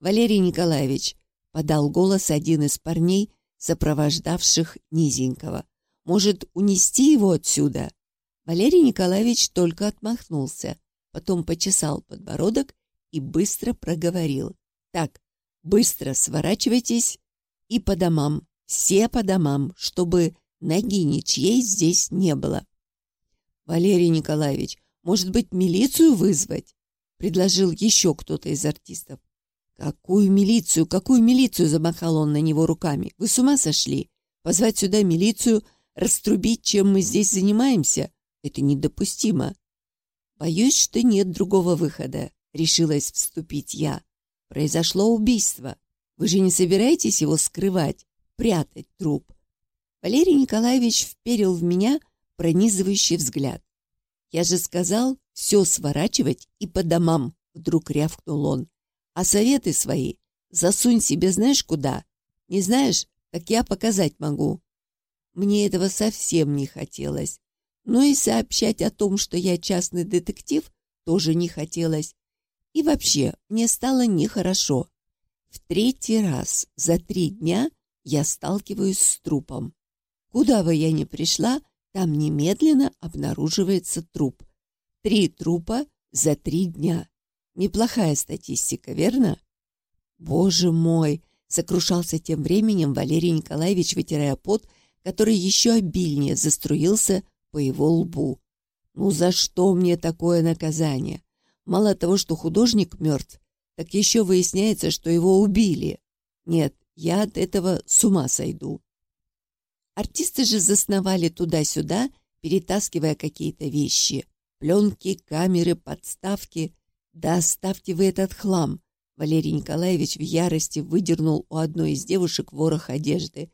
«Валерий Николаевич», — подал голос один из парней, сопровождавших Низенького. «Может, унести его отсюда?» Валерий Николаевич только отмахнулся, потом почесал подбородок и быстро проговорил. «Так, быстро сворачивайтесь и по домам, все по домам, чтобы ноги ничьей здесь не было». «Валерий Николаевич, может быть, милицию вызвать?» предложил еще кто-то из артистов. «Какую милицию? Какую милицию?» замахал он на него руками. «Вы с ума сошли? Позвать сюда милицию, раструбить, чем мы здесь занимаемся? Это недопустимо». «Боюсь, что нет другого выхода», — решилась вступить я. «Произошло убийство. Вы же не собираетесь его скрывать, прятать труп?» Валерий Николаевич вперил в меня пронизывающий взгляд. «Я же сказал все сворачивать и по домам», — вдруг рявкнул он. А советы свои засунь себе знаешь куда. Не знаешь, так я показать могу. Мне этого совсем не хотелось. Но и сообщать о том, что я частный детектив, тоже не хотелось. И вообще, мне стало нехорошо. В третий раз за три дня я сталкиваюсь с трупом. Куда бы я ни пришла, там немедленно обнаруживается труп. Три трупа за три дня. Неплохая статистика, верно? Боже мой! Сокрушался тем временем Валерий Николаевич, вытирая пот, который еще обильнее заструился по его лбу. Ну за что мне такое наказание? Мало того, что художник мертв, так еще выясняется, что его убили. Нет, я от этого с ума сойду. Артисты же засновали туда-сюда, перетаскивая какие-то вещи. Пленки, камеры, подставки. «Да оставьте вы этот хлам!» Валерий Николаевич в ярости выдернул у одной из девушек ворох одежды.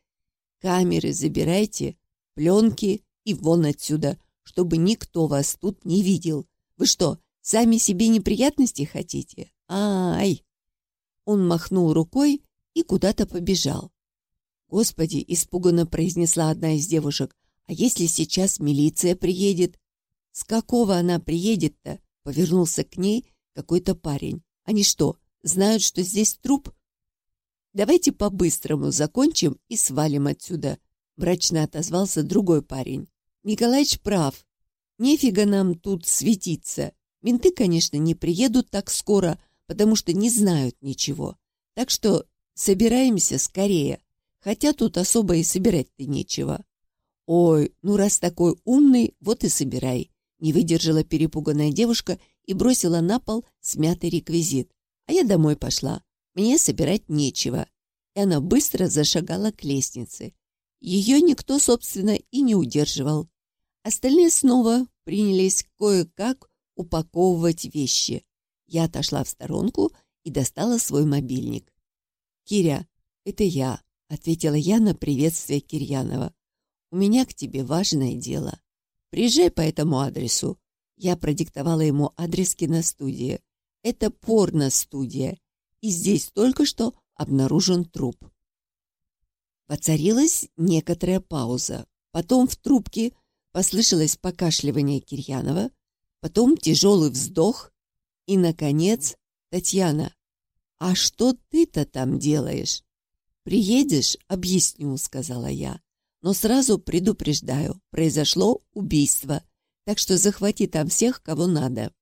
«Камеры забирайте, пленки и вон отсюда, чтобы никто вас тут не видел. Вы что, сами себе неприятности хотите? Ай!» Он махнул рукой и куда-то побежал. «Господи!» — испуганно произнесла одна из девушек. «А если сейчас милиция приедет?» «С какого она приедет-то?» — повернулся к ней какой-то парень. Они что, знают, что здесь труп? Давайте по-быстрому закончим и свалим отсюда, мрачно отозвался другой парень. Николаич прав. Нефига нам тут светиться. Менты, конечно, не приедут так скоро, потому что не знают ничего. Так что собираемся скорее. Хотя тут особо и собирать-то нечего. Ой, ну раз такой умный, вот и собирай. Не выдержала перепуганная девушка и бросила на пол смятый реквизит. А я домой пошла. Мне собирать нечего. И она быстро зашагала к лестнице. Ее никто, собственно, и не удерживал. Остальные снова принялись кое-как упаковывать вещи. Я отошла в сторонку и достала свой мобильник. «Киря, это я», — ответила я на приветствие Кирьянова. «У меня к тебе важное дело. Приезжай по этому адресу. Я продиктовала ему адрес киностудии. Это порно-студия. И здесь только что обнаружен труп. Воцарилась некоторая пауза. Потом в трубке послышалось покашливание Кирьянова, потом тяжелый вздох и, наконец, Татьяна. «А что ты-то там делаешь?» «Приедешь, объясню», — сказала я. «Но сразу предупреждаю, произошло убийство, так что захвати там всех, кого надо».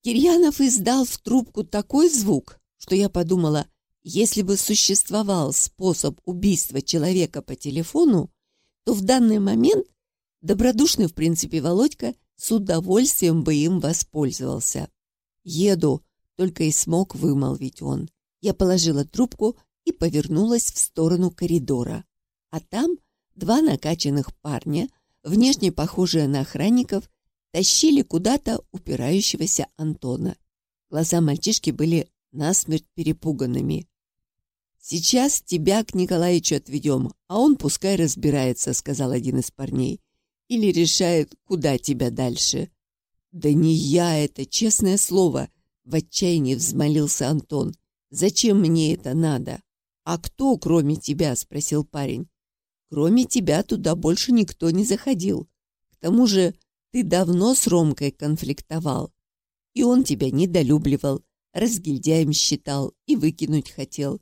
Кирьянов издал в трубку такой звук, что я подумала, если бы существовал способ убийства человека по телефону, то в данный момент добродушный, в принципе, Володька с удовольствием бы им воспользовался. «Еду», — только и смог вымолвить он. Я положила трубку и повернулась в сторону коридора. А там два накачанных парня, внешне похожие на охранников, тащили куда-то упирающегося Антона. Глаза мальчишки были насмерть перепуганными. «Сейчас тебя к Николаевичу отведем, а он пускай разбирается», — сказал один из парней. «Или решает, куда тебя дальше». «Да не я это, честное слово!» — в отчаянии взмолился Антон. «Зачем мне это надо?» «А кто, кроме тебя?» — спросил парень. «Кроме тебя туда больше никто не заходил. К тому же ты давно с Ромкой конфликтовал, и он тебя недолюбливал, разгильдяем считал и выкинуть хотел.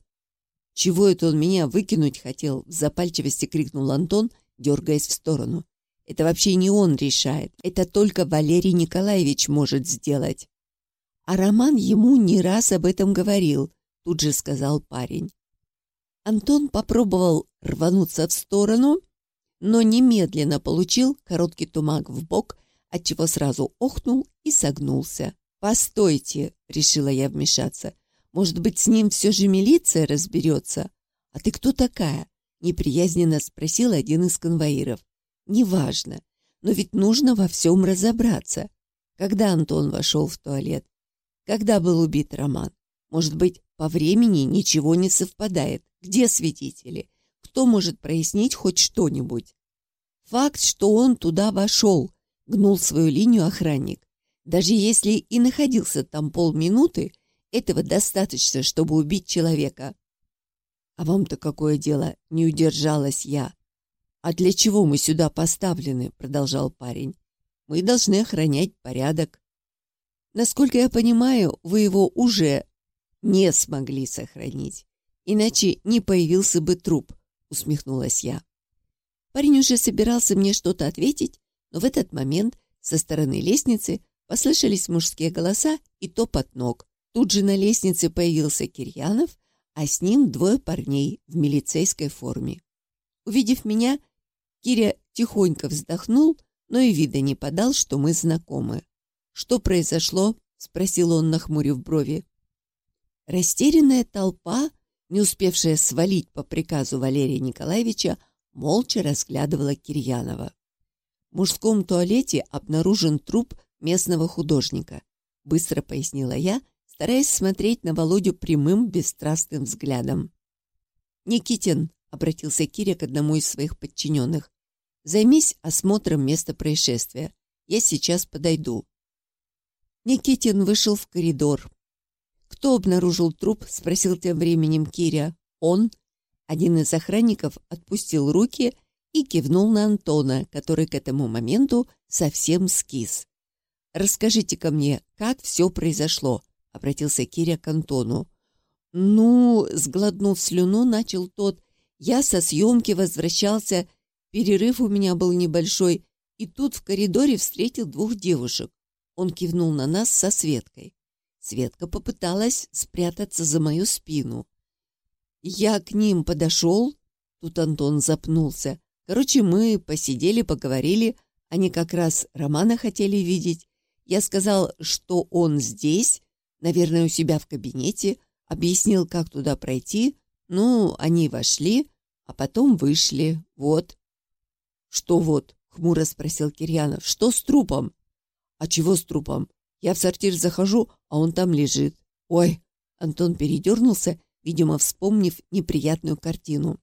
«Чего это он меня выкинуть хотел?» — в запальчивости крикнул Антон, дергаясь в сторону. «Это вообще не он решает. Это только Валерий Николаевич может сделать». А Роман ему не раз об этом говорил, тут же сказал парень. Антон попробовал рвануться в сторону, но немедленно получил короткий тумак в бок, отчего сразу охнул и согнулся. «Постойте!» — решила я вмешаться — может быть, с ним все же милиция разберется? А ты кто такая? Неприязненно спросил один из конвоиров. Неважно, но ведь нужно во всем разобраться. Когда Антон вошел в туалет? Когда был убит Роман? Может быть, по времени ничего не совпадает? Где свидетели? Кто может прояснить хоть что-нибудь? Факт, что он туда вошел, гнул свою линию охранник. Даже если и находился там полминуты, этого достаточно, чтобы убить человека. А вам-то какое дело? Не удержалась я. А для чего мы сюда поставлены? Продолжал парень. Мы должны охранять порядок. Насколько я понимаю, вы его уже не смогли сохранить. Иначе не появился бы труп, усмехнулась я. Парень уже собирался мне что-то ответить, но в этот момент со стороны лестницы послышались мужские голоса и топот ног. Тут же на лестнице появился Кирьянов, а с ним двое парней в милицейской форме. Увидев меня, Киря тихонько вздохнул, но и вида не подал, что мы знакомы. «Что произошло?» — спросил он, нахмурив брови. Растерянная толпа, не успевшая свалить по приказу Валерия Николаевича, молча разглядывала Кирьянова. В мужском туалете обнаружен труп местного художника, быстро пояснила я, стараясь смотреть на Володю прямым, бесстрастным взглядом. «Никитин», — обратился Киря к одному из своих подчиненных, «займись осмотром места происшествия. Я сейчас подойду». Никитин вышел в коридор. «Кто обнаружил труп?» — спросил тем временем Киря. «Он». Один из охранников отпустил руки и кивнул на Антона, который к этому моменту совсем скис. «Расскажите-ка мне, как все произошло?» Обратился Киря к Антону. «Ну, сглотнув слюну, начал тот. Я со съемки возвращался, перерыв у меня был небольшой, и тут в коридоре встретил двух девушек. Он кивнул на нас со Светкой. Светка попыталась спрятаться за мою спину. Я к ним подошел, тут Антон запнулся. Короче, мы посидели, поговорили, они как раз Романа хотели видеть. Я сказал, что он здесь, наверное, у себя в кабинете, объяснил, как туда пройти. Ну, они вошли, а потом вышли. Вот. «Что вот?» — хмуро спросил Кирьянов. «Что с трупом?» «А чего с трупом? Я в сортир захожу, а он там лежит». «Ой!» — Антон передернулся, видимо, вспомнив неприятную картину.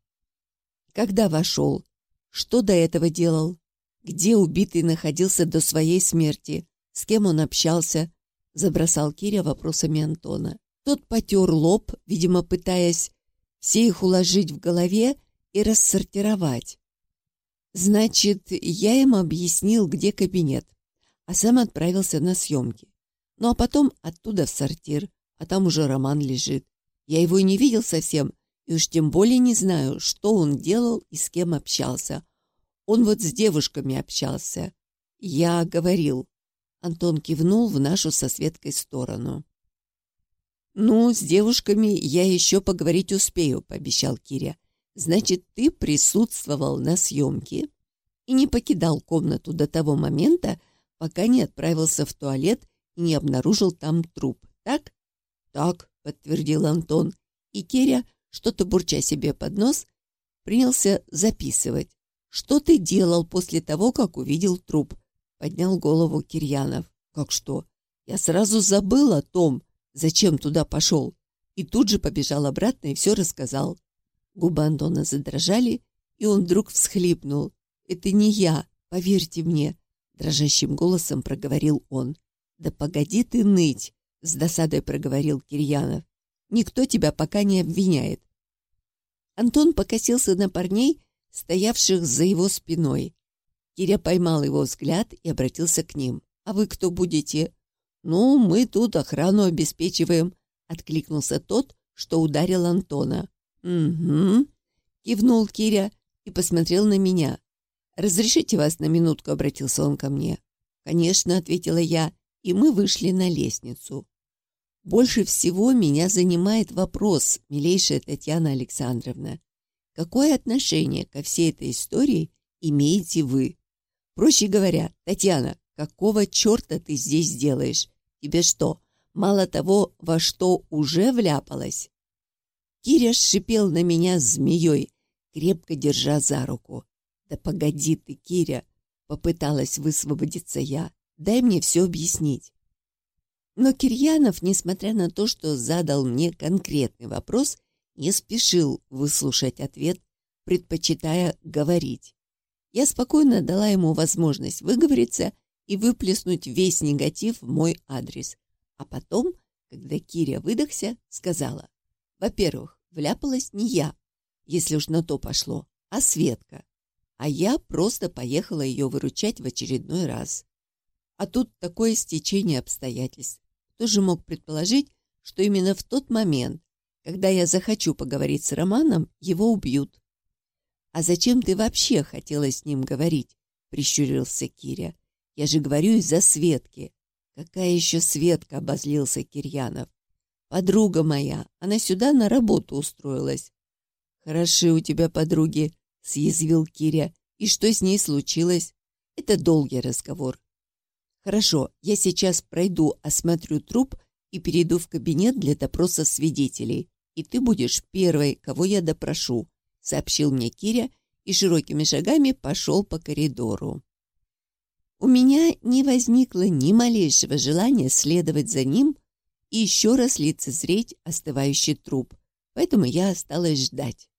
«Когда вошел? Что до этого делал?» где убитый находился до своей смерти, с кем он общался, забросал Киря вопросами Антона. Тот потер лоб, видимо, пытаясь все их уложить в голове и рассортировать. Значит, я им объяснил, где кабинет, а сам отправился на съемки. Ну а потом оттуда в сортир, а там уже Роман лежит. Я его и не видел совсем, и уж тем более не знаю, что он делал и с кем общался. Он вот с девушками общался. Я говорил. Антон кивнул в нашу со Светкой сторону. «Ну, с девушками я еще поговорить успею», — пообещал Киря. «Значит, ты присутствовал на съемке и не покидал комнату до того момента, пока не отправился в туалет и не обнаружил там труп, так?» «Так», — подтвердил Антон, и Киря, что-то бурча себе под нос, принялся записывать. «Что ты делал после того, как увидел труп?» Поднял голову Кирьянов. Как что? Я сразу забыл о том, зачем туда пошел. И тут же побежал обратно и все рассказал. Губы Антона задрожали, и он вдруг всхлипнул. «Это не я, поверьте мне», — дрожащим голосом проговорил он. «Да погоди ты ныть», — с досадой проговорил Кирьянов. «Никто тебя пока не обвиняет». Антон покосился на парней, стоявших за его спиной. Киря поймал его взгляд и обратился к ним. «А вы кто будете?» «Ну, мы тут охрану обеспечиваем», — откликнулся тот, что ударил Антона. «Угу», — кивнул Киря и посмотрел на меня. «Разрешите вас на минутку?» — обратился он ко мне. «Конечно», — ответила я, и мы вышли на лестницу. Больше всего меня занимает вопрос, милейшая Татьяна Александровна. Какое отношение ко всей этой истории имеете вы? Проще говоря, Татьяна, какого черта ты здесь делаешь? Тебе что, мало того, во что уже вляпалась? Киря шипел на меня змеей, крепко держа за руку. «Да погоди ты, Киря!» — попыталась высвободиться я. «Дай мне все объяснить». Но Кирьянов, несмотря на то, что задал мне конкретный вопрос, не спешил выслушать ответ, предпочитая говорить. Я спокойно дала ему возможность выговориться и выплеснуть весь негатив в мой адрес. А потом, когда Киря выдохся, сказала, во-первых, вляпалась не я, если уж на то пошло, а Светка. А я просто поехала ее выручать в очередной раз. А тут такое стечение обстоятельств. Кто же мог предположить, что именно в тот момент, когда я захочу поговорить с Романом, его убьют? «А зачем ты вообще хотела с ним говорить?» — прищурился Киря. «Я же говорю из-за Светки». «Какая еще Светка?» — обозлился Кирьянов. «Подруга моя. Она сюда на работу устроилась». «Хороши у тебя подруги», — съязвил Киря. «И что с ней случилось?» «Это долгий разговор». «Хорошо, я сейчас пройду, осмотрю труп и перейду в кабинет для допроса свидетелей. И ты будешь первой, кого я допрошу сообщил мне Киря и широкими шагами пошел по коридору. У меня не возникло ни малейшего желания следовать за ним и еще раз лицезреть остывающий труп, поэтому я осталась ждать.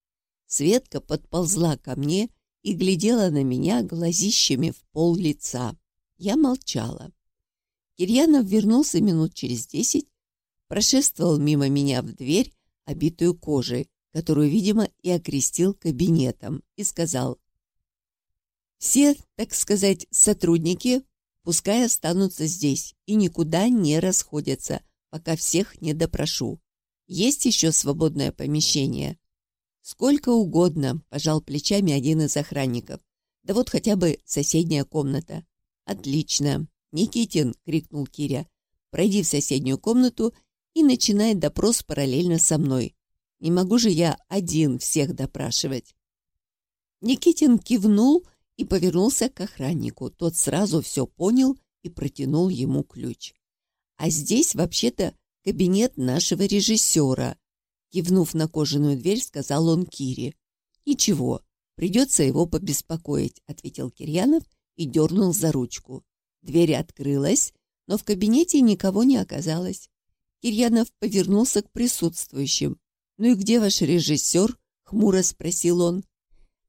Светка подползла ко мне и глядела на меня глазищами в пол лица. Я молчала. Кирьянов вернулся минут через десять, прошествовал мимо меня в дверь, обитую кожей, которую, видимо, и окрестил кабинетом, и сказал, «Все, так сказать, сотрудники пускай останутся здесь и никуда не расходятся, пока всех не допрошу. Есть еще свободное помещение?» «Сколько угодно», — пожал плечами один из охранников. «Да вот хотя бы соседняя комната». «Отлично!» «Никитин!» — крикнул Киря. «Пройди в соседнюю комнату и начинай допрос параллельно со мной. Не могу же я один всех допрашивать. Никитин кивнул и повернулся к охраннику. Тот сразу все понял и протянул ему ключ. А здесь вообще-то кабинет нашего режиссера. Кивнув на кожаную дверь, сказал он Кире. «Ничего, придется его побеспокоить», — ответил Кирьянов и дернул за ручку. Дверь открылась, но в кабинете никого не оказалось. Кирьянов повернулся к присутствующим. «Ну и где ваш режиссер?» — хмуро спросил он.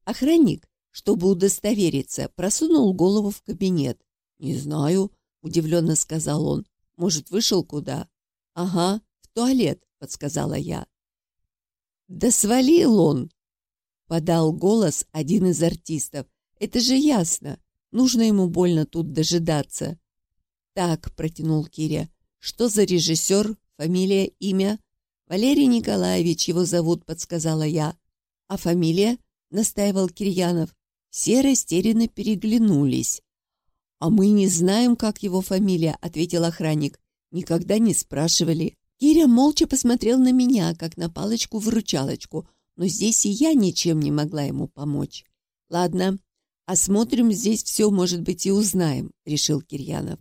Охранник, чтобы удостовериться, просунул голову в кабинет. «Не знаю», — удивленно сказал он. «Может, вышел куда?» «Ага, в туалет», — подсказала я. «Да свалил он!» — подал голос один из артистов. «Это же ясно. Нужно ему больно тут дожидаться». «Так», — протянул Киря. «Что за режиссер? Фамилия, имя?» «Валерий Николаевич его зовут», — подсказала я. «А фамилия?» — настаивал Кирьянов. Все растерянно переглянулись. «А мы не знаем, как его фамилия», — ответил охранник. «Никогда не спрашивали». Киря молча посмотрел на меня, как на палочку-выручалочку, но здесь и я ничем не могла ему помочь. «Ладно, осмотрим здесь все, может быть, и узнаем», — решил Кирьянов.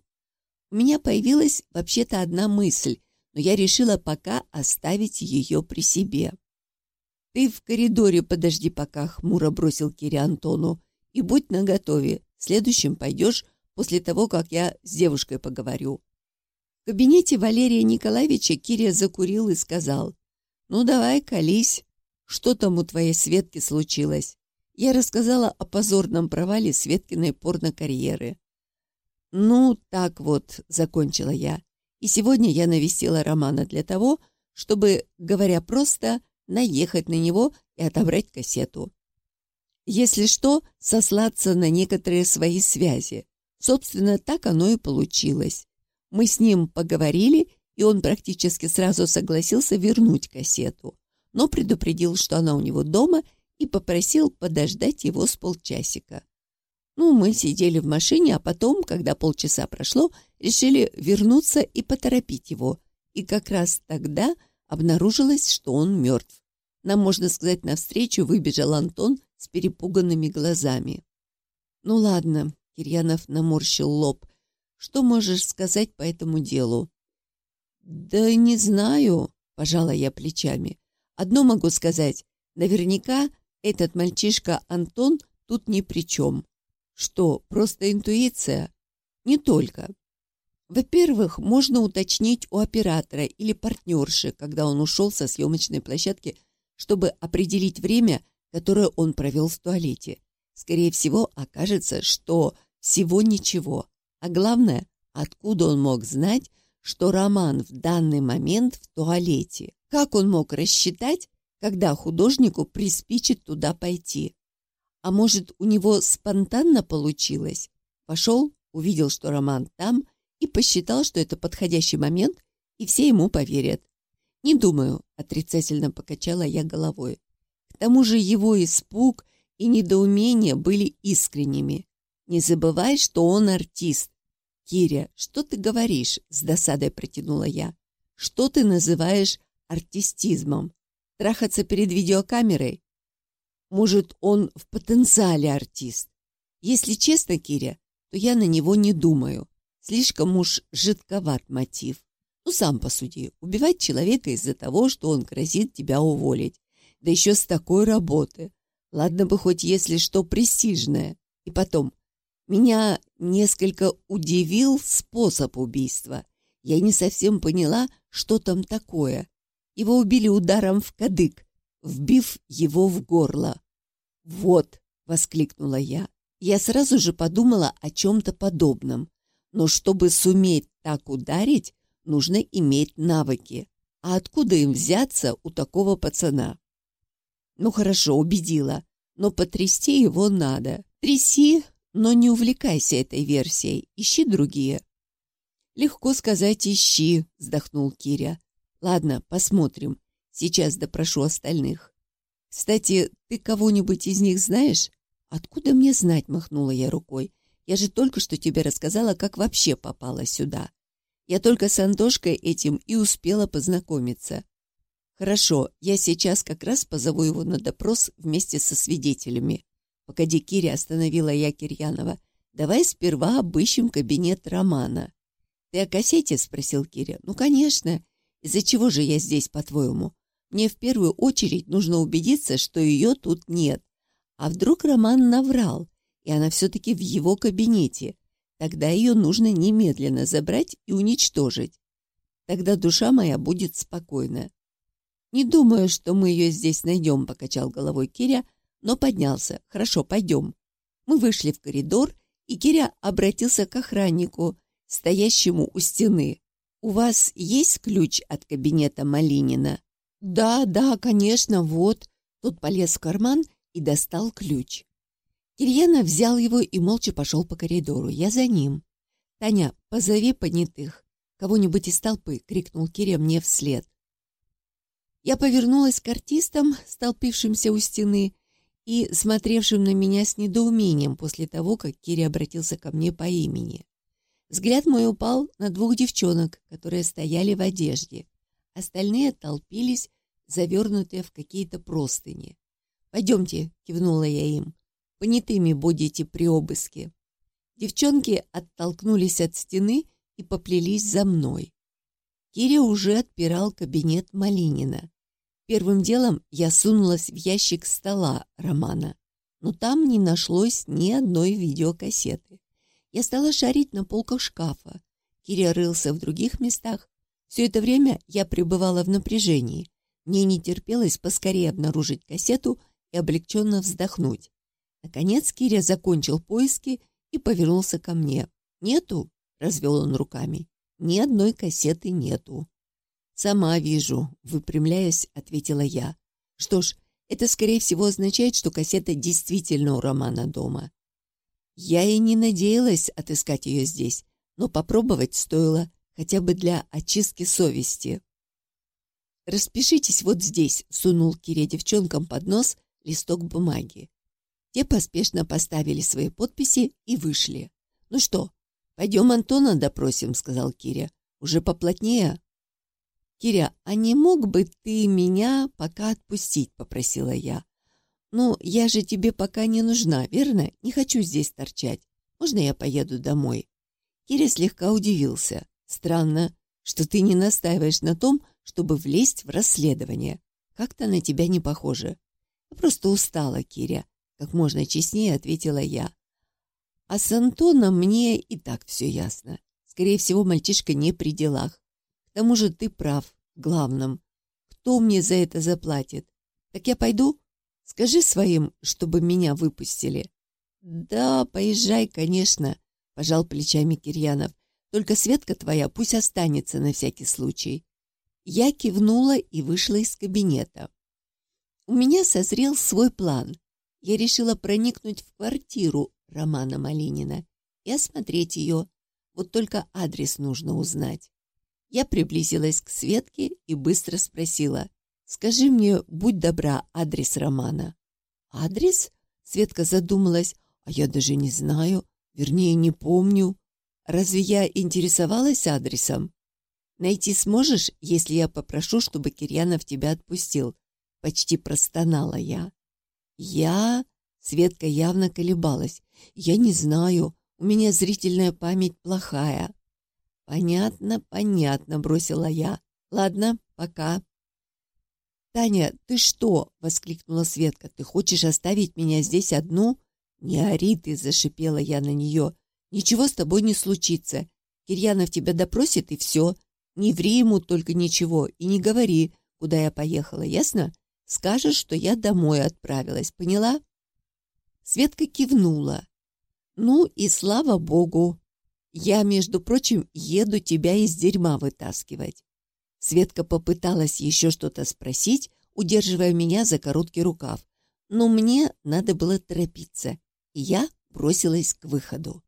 У меня появилась вообще-то одна мысль, но я решила пока оставить ее при себе. «Ты в коридоре подожди пока», — хмуро бросил Киря Антону, «и будь наготове. Следующим пойдешь после того, как я с девушкой поговорю». В кабинете Валерия Николаевича Киря закурил и сказал, «Ну давай, колись. Что там у твоей Светки случилось?» Я рассказала о позорном провале Светкиной порнокарьеры. «Ну, так вот», — закончила я. И сегодня я навестила Романа для того, чтобы, говоря просто, наехать на него и отобрать кассету. Если что, сослаться на некоторые свои связи. Собственно, так оно и получилось. Мы с ним поговорили, и он практически сразу согласился вернуть кассету, но предупредил, что она у него дома, и попросил подождать его с полчасика. Ну, мы сидели в машине, а потом, когда полчаса прошло, решили вернуться и поторопить его. И как раз тогда обнаружилось, что он мертв. Нам, можно сказать, навстречу выбежал Антон с перепуганными глазами. «Ну ладно», — Кирьянов наморщил лоб, что можешь сказать по этому делу?» «Да не знаю», — пожала я плечами. «Одно могу сказать. Наверняка этот мальчишка Антон тут ни при чем. Что, просто интуиция? Не только. Во-первых, можно уточнить у оператора или партнерши, когда он ушел со съемочной площадки, чтобы определить время, которое он провел в туалете. Скорее всего, окажется, что всего ничего. А главное, откуда он мог знать, что Роман в данный момент в туалете? Как он мог рассчитать, когда художнику приспичит туда пойти? А может, у него спонтанно получилось? Пошел, увидел, что Роман там, и посчитал, что это подходящий момент, и все ему поверят. «Не думаю», — отрицательно покачала я головой. К тому же его испуг и недоумение были искренними. Не забывай, что он артист. Киря, что ты говоришь? С досадой протянула я. Что ты называешь артистизмом? Трахаться перед видеокамерой? Может, он в потенциале артист? Если честно, Киря, то я на него не думаю. Слишком уж жидковат мотив. Ну, сам посуди. Убивать человека из-за того, что он грозит тебя уволить. Да еще с такой работы. Ладно бы хоть если что престижное. И потом, меня несколько удивил способ убийства. Я не совсем поняла, что там такое. Его убили ударом в кадык, вбив его в горло. «Вот!» — воскликнула я. Я сразу же подумала о чем-то подобном. Но чтобы суметь так ударить, нужно иметь навыки. А откуда им взяться у такого пацана? Ну хорошо, убедила. Но потрясти его надо. Тряси, но не увлекайся этой версией, ищи другие. Легко сказать «ищи», — вздохнул Киря. Ладно, посмотрим. Сейчас допрошу остальных. Кстати, ты кого-нибудь из них знаешь? Откуда мне знать, махнула я рукой. Я же только что тебе рассказала, как вообще попала сюда. Я только с Антошкой этим и успела познакомиться. Хорошо, я сейчас как раз позову его на допрос вместе со свидетелями. «Погоди, Киря», — остановила я Кирьянова. «Давай сперва обыщем кабинет Романа». «Ты о кассете?» — спросил Киря. «Ну, конечно. Из-за чего же я здесь, по-твоему? Мне в первую очередь нужно убедиться, что ее тут нет. А вдруг Роман наврал, и она все-таки в его кабинете? Тогда ее нужно немедленно забрать и уничтожить. Тогда душа моя будет спокойна». «Не думаю, что мы ее здесь найдем», — покачал головой Киря, но поднялся. «Хорошо, пойдем. Мы вышли в коридор, и Киря обратился к охраннику, стоящему у стены. «У вас есть ключ от кабинета Малинина?» «Да, да, конечно, вот». Тот полез в карман и достал ключ. Кирьяна взял его и молча пошел по коридору. Я за ним. «Таня, позови понятых. Кого-нибудь из толпы!» — крикнул Киря мне вслед. Я повернулась к артистам, столпившимся у стены, и смотревшим на меня с недоумением после того, как Киря обратился ко мне по имени. Взгляд мой упал на двух девчонок, которые стояли в одежде. Остальные толпились, завернутые в какие-то простыни. «Пойдемте», — кивнула я им, — «понятыми будете при обыске». Девчонки оттолкнулись от стены и поплелись за мной. Киря уже отпирал кабинет Малинина. Первым делом я сунулась в ящик стола Романа, но там не нашлось ни одной видеокассеты. Я стала шарить на полках шкафа. Киря рылся в других местах. Все это время я пребывала в напряжении. Мне не терпелось поскорее обнаружить кассету и облегченно вздохнуть. Наконец Киря закончил поиски и повернулся ко мне. «Нету?» — развел он руками. «Ни одной кассеты нету». «Сама вижу», — выпрямляясь, ответила я. «Что ж, это, скорее всего, означает, что кассета действительно у Романа дома. Я и не надеялась отыскать ее здесь, но попробовать стоило, хотя бы для очистки совести». «Распишитесь вот здесь», — сунул Кире девчонкам под нос листок бумаги. Те поспешно поставили свои подписи и вышли. «Ну что, пойдем Антона допросим», — сказал Киря. «Уже поплотнее?» «Киря, а не мог бы ты меня пока отпустить?» — попросила я. «Ну, я же тебе пока не нужна, верно? Не хочу здесь торчать. Можно я поеду домой?» Киря слегка удивился. «Странно, что ты не настаиваешь на том, чтобы влезть в расследование. Как-то на тебя не похоже». «Я просто устала, Киря», — как можно честнее ответила я. «А с Антоном мне и так все ясно. Скорее всего, мальчишка не при делах. К тому же ты прав в главном. Кто мне за это заплатит? Так я пойду? Скажи своим, чтобы меня выпустили. Да, поезжай, конечно, пожал плечами Кирьянов. Только Светка твоя пусть останется на всякий случай. Я кивнула и вышла из кабинета. У меня созрел свой план. Я решила проникнуть в квартиру Романа Малинина и осмотреть ее. Вот только адрес нужно узнать. Я приблизилась к Светке и быстро спросила. «Скажи мне, будь добра, адрес Романа». «Адрес?» Светка задумалась. «А я даже не знаю, вернее, не помню. Разве я интересовалась адресом?» «Найти сможешь, если я попрошу, чтобы Кирьянов тебя отпустил?» Почти простонала я. «Я...» Светка явно колебалась. «Я не знаю, у меня зрительная память плохая». «Понятно, понятно», — бросила я. «Ладно, пока». «Таня, ты что?» — воскликнула Светка. «Ты хочешь оставить меня здесь одну?» «Не ори ты!» — зашипела я на нее. «Ничего с тобой не случится. Кирьянов тебя допросит, и все. Не ври ему только ничего и не говори, куда я поехала, ясно? Скажешь, что я домой отправилась, поняла?» Светка кивнула. «Ну и слава богу!» Я, между прочим, еду тебя из дерьма вытаскивать. Светка попыталась еще что-то спросить, удерживая меня за короткий рукав. Но мне надо было торопиться, и я бросилась к выходу.